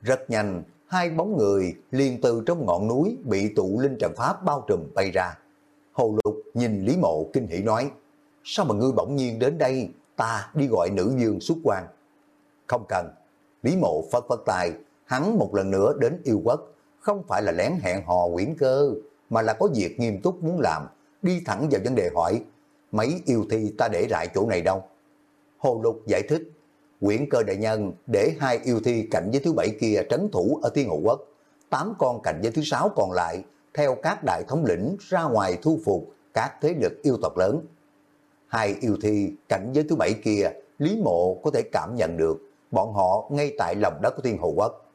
Rất nhanh, hai bóng người liền từ trong ngọn núi bị tụ linh trận pháp bao trùm bay ra. Hồ Lục nhìn Lý Mộ kinh hỉ nói, sao mà ngươi bỗng nhiên đến đây, ta đi gọi nữ dương xuất quan. Không cần, Lý Mộ phất phất tài, hắn một lần nữa đến yêu quốc, không phải là lén hẹn hò quyển cơ, mà là có việc nghiêm túc muốn làm, đi thẳng vào vấn đề hỏi, mấy yêu thi ta để lại chỗ này đâu? Hồ Lục giải thích, quyển cơ đại nhân để hai yêu thi cạnh với thứ bảy kia trấn thủ ở Thiên Hộ Quốc, tám con cạnh với thứ sáu còn lại, theo các đại thống lĩnh ra ngoài thu phục các thế lực yêu tộc lớn. Hai yêu thi cạnh với thứ bảy kia, Lý Mộ có thể cảm nhận được bọn họ ngay tại lòng đất của Thiên Hồ Quốc.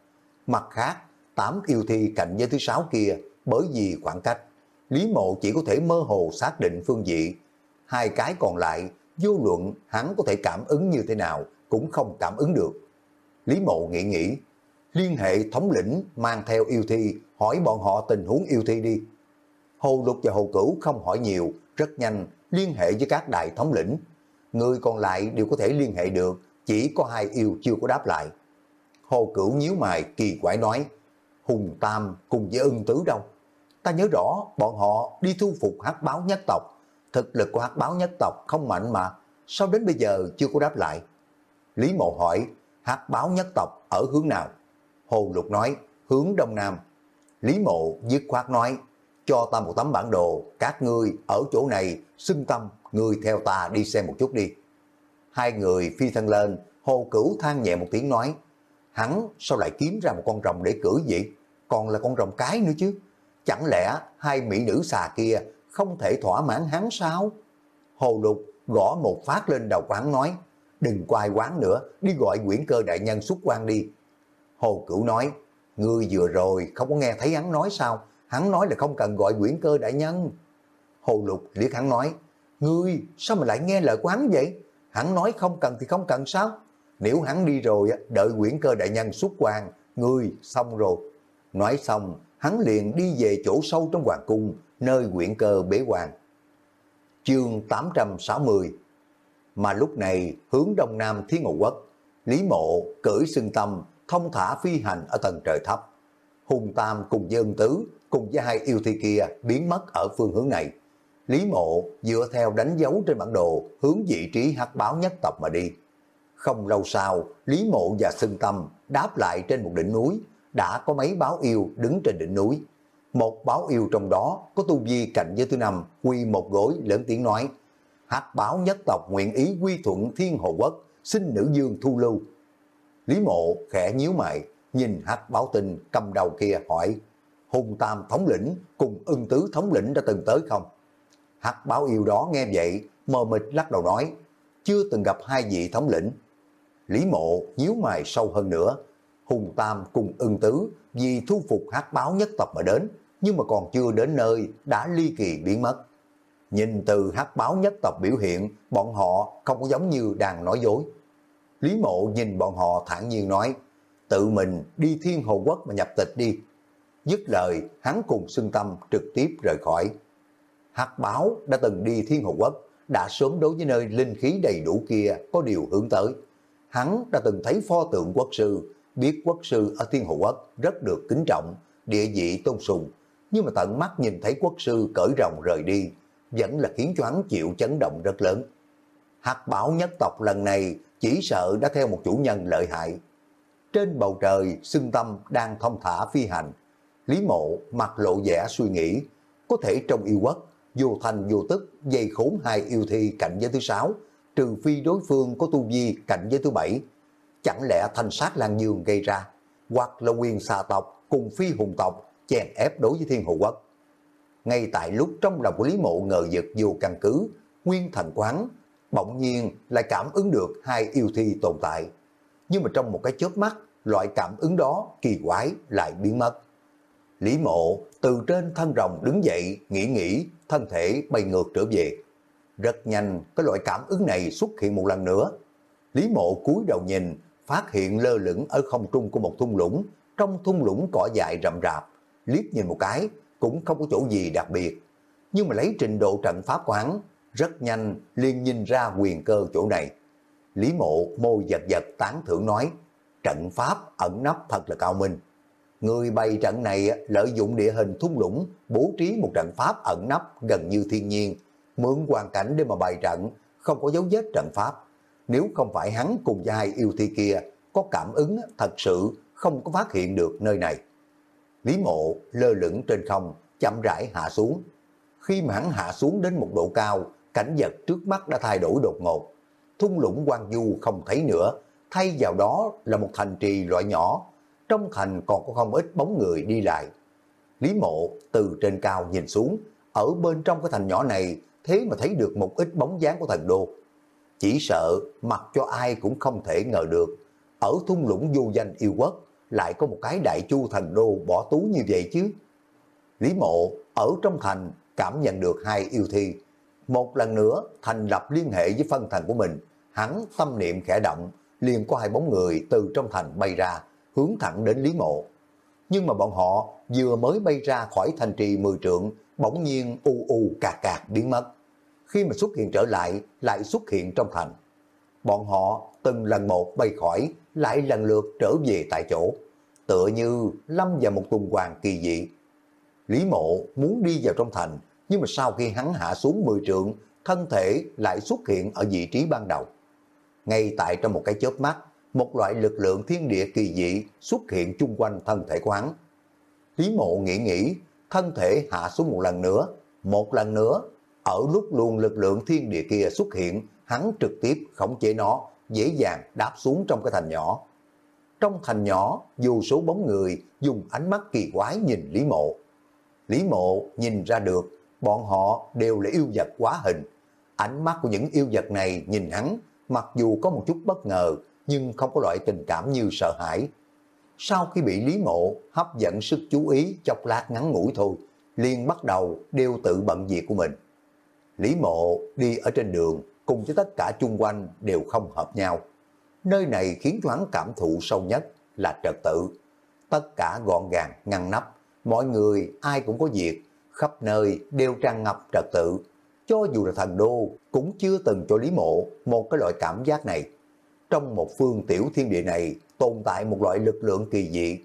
Mặt khác, tám yêu thi cạnh với thứ sáu kia bởi vì khoảng cách, Lý Mộ chỉ có thể mơ hồ xác định phương vị. Hai cái còn lại, vô luận hắn có thể cảm ứng như thế nào cũng không cảm ứng được. Lý Mộ nghĩ nghĩ, liên hệ thống lĩnh mang theo yêu thi hỏi bọn họ tình huống yêu thi đi. Hồ Lục và Hồ Cửu không hỏi nhiều, rất nhanh liên hệ với các đại thống lĩnh. Người còn lại đều có thể liên hệ được, chỉ có hai yêu chưa có đáp lại. Hồ Cửu nhíu mày kỳ quái nói, Hùng Tam cùng với ưng tứ đâu? Ta nhớ rõ bọn họ đi thu phục hắc báo nhất tộc. Thực lực của hắc báo nhất tộc không mạnh mà. sao đến bây giờ chưa có đáp lại? Lý Mộ hỏi, hát báo nhất tộc ở hướng nào? Hồ Lục nói, hướng đông nam. Lý Mộ dứt khoát nói, cho ta một tấm bản đồ, các ngươi ở chỗ này, xưng tâm, ngươi theo ta đi xem một chút đi. Hai người phi thân lên, Hồ Cửu than nhẹ một tiếng nói, hắn sao lại kiếm ra một con rồng để cưỡi vậy? Còn là con rồng cái nữa chứ. Chẳng lẽ hai mỹ nữ xà kia không thể thỏa mãn hắn sao? Hồ Lục gõ một phát lên đầu quán nói, đừng quay quán nữa, đi gọi Nguyễn Cơ Đại Nhân xuất quan đi. Hồ Cửu nói, ngươi vừa rồi không có nghe thấy hắn nói sao? Hắn nói là không cần gọi Nguyễn Cơ Đại Nhân. Hồ Lục liếc hắn nói, ngươi sao mà lại nghe lời quán vậy? Hắn nói không cần thì không cần sao? Nếu hắn đi rồi, đợi Nguyễn Cơ Đại Nhân xuất quan, ngươi xong rồi. Nói xong, hắn liền đi về chỗ sâu trong hoàng cung, nơi Nguyễn Cơ bế quan. Chương 860 mà lúc này, hướng đông nam Thiên Ngộ Quốc, Lý Mộ cưỡi xưng tâm, thông thả phi hành ở tầng trời thấp. Hùng Tam cùng với ân tứ, cùng với hai yêu thi kia biến mất ở phương hướng này. Lý Mộ dựa theo đánh dấu trên bản đồ hướng vị trí hắc báo nhất tộc mà đi. Không lâu sau, Lý Mộ và Sưng Tâm đáp lại trên một đỉnh núi, đã có mấy báo yêu đứng trên đỉnh núi. Một báo yêu trong đó có tu vi cạnh với thứ năm, quy một gối lớn tiếng nói, hắc báo nhất tộc nguyện ý quy thuận thiên hồ quốc, xin nữ dương thu lưu. Lý Mộ khẽ nhíu mày, nhìn hắc báo tình cầm đầu kia hỏi, Hùng Tam thống lĩnh cùng ưng tứ thống lĩnh đã từng tới không? Hắc báo yêu đó nghe vậy, mờ mịt lắc đầu nói, chưa từng gặp hai vị thống lĩnh. Lý mộ nhíu mày sâu hơn nữa, Hùng Tam cùng ưng tứ vì thu phục hắc báo nhất tộc mà đến, nhưng mà còn chưa đến nơi đã ly kỳ biến mất. Nhìn từ hắc báo nhất tộc biểu hiện, bọn họ không có giống như đang nói dối. Lý mộ nhìn bọn họ thản nhiên nói, tự mình đi thiên hồ quốc mà nhập tịch đi. Dứt lời, hắn cùng xưng tâm trực tiếp rời khỏi. Hắc báo đã từng đi thiên hồ quốc, đã sớm đối với nơi linh khí đầy đủ kia có điều hướng tới. Hắn đã từng thấy pho tượng quốc sư, biết quốc sư ở thiên hồ quốc rất được kính trọng, địa vị tôn sùng, nhưng mà tận mắt nhìn thấy quốc sư cởi rồng rời đi, vẫn là khiến cho hắn chịu chấn động rất lớn. Hắc bảo nhất tộc lần này chỉ sợ đã theo một chủ nhân lợi hại. Trên bầu trời, xưng tâm đang thông thả phi hành. Lý mộ mặt lộ vẻ suy nghĩ, có thể trong yêu quốc, vô thành vô tức, dây khốn hai yêu thi cạnh giới thứ sáu, trừ phi đối phương có tu vi cạnh giới thứ bảy. Chẳng lẽ thanh sát Lan Dương gây ra, hoặc là quyền xà tộc cùng phi hùng tộc chèn ép đối với thiên hồ quốc. Ngay tại lúc trong lòng của Lý Mộ ngờ vực vô căn cứ, nguyên thần quán, bỗng nhiên lại cảm ứng được hai yêu thi tồn tại. Nhưng mà trong một cái chớp mắt, loại cảm ứng đó kỳ quái lại biến mất. Lý Mộ từ trên thân rồng đứng dậy, nghĩ nghĩ, thân thể bay ngược trở về. Rất nhanh, cái loại cảm ứng này xuất hiện một lần nữa. Lý Mộ cúi đầu nhìn, phát hiện lơ lửng ở không trung của một thung lũng, trong thung lũng cỏ dại rậm rạp, liếc nhìn một cái, cũng không có chỗ gì đặc biệt. Nhưng mà lấy trình độ trận pháp của hắn, rất nhanh liền nhìn ra quyền cơ chỗ này. Lý mộ môi giật giật tán thưởng nói, trận pháp ẩn nấp thật là cao minh. Người bày trận này lợi dụng địa hình thung lũng, bố trí một trận pháp ẩn nấp gần như thiên nhiên, mượn hoàn cảnh để mà bày trận, không có dấu vết trận pháp. Nếu không phải hắn cùng với hai yêu thi kia có cảm ứng thật sự không có phát hiện được nơi này. Lý mộ lơ lửng trên không, chậm rãi hạ xuống. Khi mà hắn hạ xuống đến một độ cao, cảnh vật trước mắt đã thay đổi đột ngột. Thung lũng quan du không thấy nữa, thay vào đó là một thành trì loại nhỏ. Trong thành còn có không ít bóng người đi lại. Lý mộ từ trên cao nhìn xuống, ở bên trong cái thành nhỏ này thế mà thấy được một ít bóng dáng của thần đô. Chỉ sợ mặc cho ai cũng không thể ngờ được, ở thung lũng du danh yêu quốc lại có một cái đại chu thần đô bỏ tú như vậy chứ. Lý mộ ở trong thành cảm nhận được hai yêu thi. Một lần nữa thành lập liên hệ với phân thành của mình, hắn tâm niệm khẽ động, liền có hai bóng người từ trong thành bay ra, hướng thẳng đến Lý mộ. Nhưng mà bọn họ vừa mới bay ra khỏi thành trì mười trượng, bỗng nhiên u u cạc cạc biến mất. Khi mà xuất hiện trở lại, lại xuất hiện trong thành. Bọn họ từng lần một bay khỏi, lại lần lượt trở về tại chỗ, tựa như lâm vào một tuần hoàng kỳ dị. Lý mộ muốn đi vào trong thành, nhưng mà sau khi hắn hạ xuống 10 trượng, thân thể lại xuất hiện ở vị trí ban đầu. Ngay tại trong một cái chớp mắt, một loại lực lượng thiên địa kỳ dị xuất hiện chung quanh thân thể của hắn. Lý mộ nghĩ nghĩ, thân thể hạ xuống một lần nữa, một lần nữa, ở lúc luôn lực lượng thiên địa kia xuất hiện, hắn trực tiếp khống chế nó, dễ dàng đáp xuống trong cái thành nhỏ. Trong thành nhỏ, dù số bóng người dùng ánh mắt kỳ quái nhìn Lý Mộ. Lý Mộ nhìn ra được, bọn họ đều là yêu vật quá hình. Ánh mắt của những yêu vật này nhìn hắn, mặc dù có một chút bất ngờ, nhưng không có loại tình cảm như sợ hãi. Sau khi bị Lý Mộ hấp dẫn sức chú ý chọc lát ngắn ngủi thôi, liền bắt đầu đều tự bận việc của mình. Lý Mộ đi ở trên đường cùng với tất cả chung quanh đều không hợp nhau. Nơi này khiến cho hắn cảm thụ sâu nhất là trật tự. Tất cả gọn gàng, ngăn nắp, mọi người ai cũng có việc, khắp nơi đều tràn ngập trật tự. Cho dù là thần đô cũng chưa từng cho Lý Mộ một cái loại cảm giác này. Trong một phương tiểu thiên địa này tồn tại một loại lực lượng kỳ dị.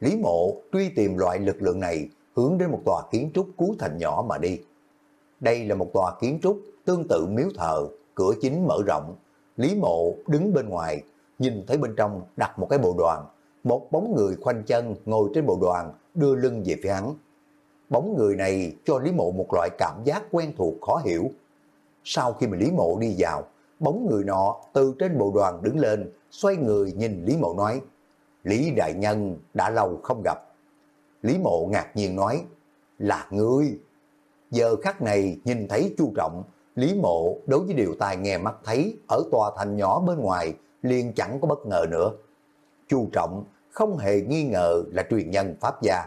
Lý Mộ truy tìm loại lực lượng này hướng đến một tòa kiến trúc cú thành nhỏ mà đi. Đây là một tòa kiến trúc tương tự miếu thờ, cửa chính mở rộng. Lý Mộ đứng bên ngoài, nhìn thấy bên trong đặt một cái bộ đoàn. Một bóng người khoanh chân ngồi trên bộ đoàn, đưa lưng về phía hắn. Bóng người này cho Lý Mộ một loại cảm giác quen thuộc khó hiểu. Sau khi mà Lý Mộ đi vào, bóng người nọ từ trên bộ đoàn đứng lên, xoay người nhìn Lý Mộ nói, Lý Đại Nhân đã lâu không gặp. Lý Mộ ngạc nhiên nói, là ngươi. Giờ khắc này nhìn thấy Chu Trọng, Lý Mộ đối với điều tai nghe mắt thấy ở tòa thành nhỏ bên ngoài liền chẳng có bất ngờ nữa. Chu Trọng không hề nghi ngờ là truyền nhân Pháp gia.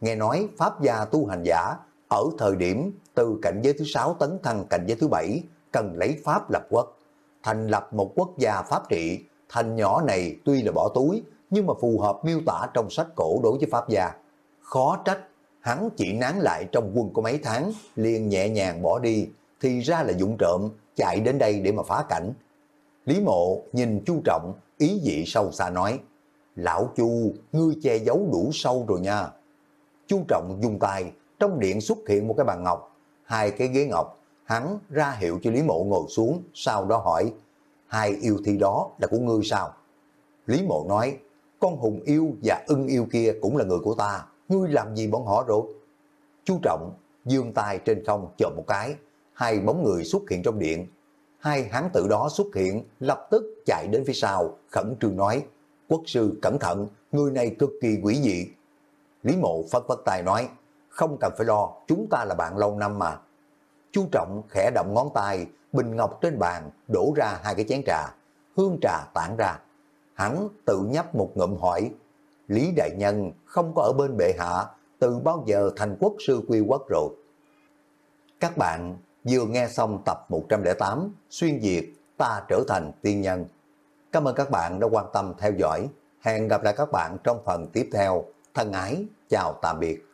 Nghe nói Pháp gia tu hành giả ở thời điểm từ cảnh giới thứ sáu tấn thăng cảnh giới thứ bảy cần lấy Pháp lập quốc. Thành lập một quốc gia Pháp trị, thành nhỏ này tuy là bỏ túi nhưng mà phù hợp miêu tả trong sách cổ đối với Pháp gia. Khó trách, hắn chỉ nán lại trong quân có mấy tháng, liền nhẹ nhàng bỏ đi, thì ra là dụng trộm, chạy đến đây để mà phá cảnh. Lý mộ nhìn chu trọng, ý dị sâu xa nói, Lão Chu, ngươi che giấu đủ sâu rồi nha. Chu trọng dùng tay, trong điện xuất hiện một cái bàn ngọc, hai cái ghế ngọc, hắn ra hiệu cho Lý mộ ngồi xuống, sau đó hỏi, hai yêu thi đó là của ngươi sao? Lý mộ nói, con hùng yêu và ưng yêu kia cũng là người của ta, ngươi làm gì bọn họ rồi? chu Trọng dương tay trên không chọn một cái, hai bóng người xuất hiện trong điện. Hai hán tử đó xuất hiện, lập tức chạy đến phía sau, khẩn trương nói, quốc sư cẩn thận, người này cực kỳ quỷ dị. Lý mộ phất phất Tài nói, không cần phải lo, chúng ta là bạn lâu năm mà. Chú Trọng khẽ động ngón tay, bình ngọc trên bàn, đổ ra hai cái chén trà, hương trà tản ra. Hắn tự nhấp một ngụm hỏi, Lý Đại Nhân không có ở bên bệ hạ, từ bao giờ thành quốc sư quy quốc rồi. Các bạn vừa nghe xong tập 108 Xuyên Việt ta trở thành tiên nhân. Cảm ơn các bạn đã quan tâm theo dõi. Hẹn gặp lại các bạn trong phần tiếp theo. Thân ái, chào tạm biệt.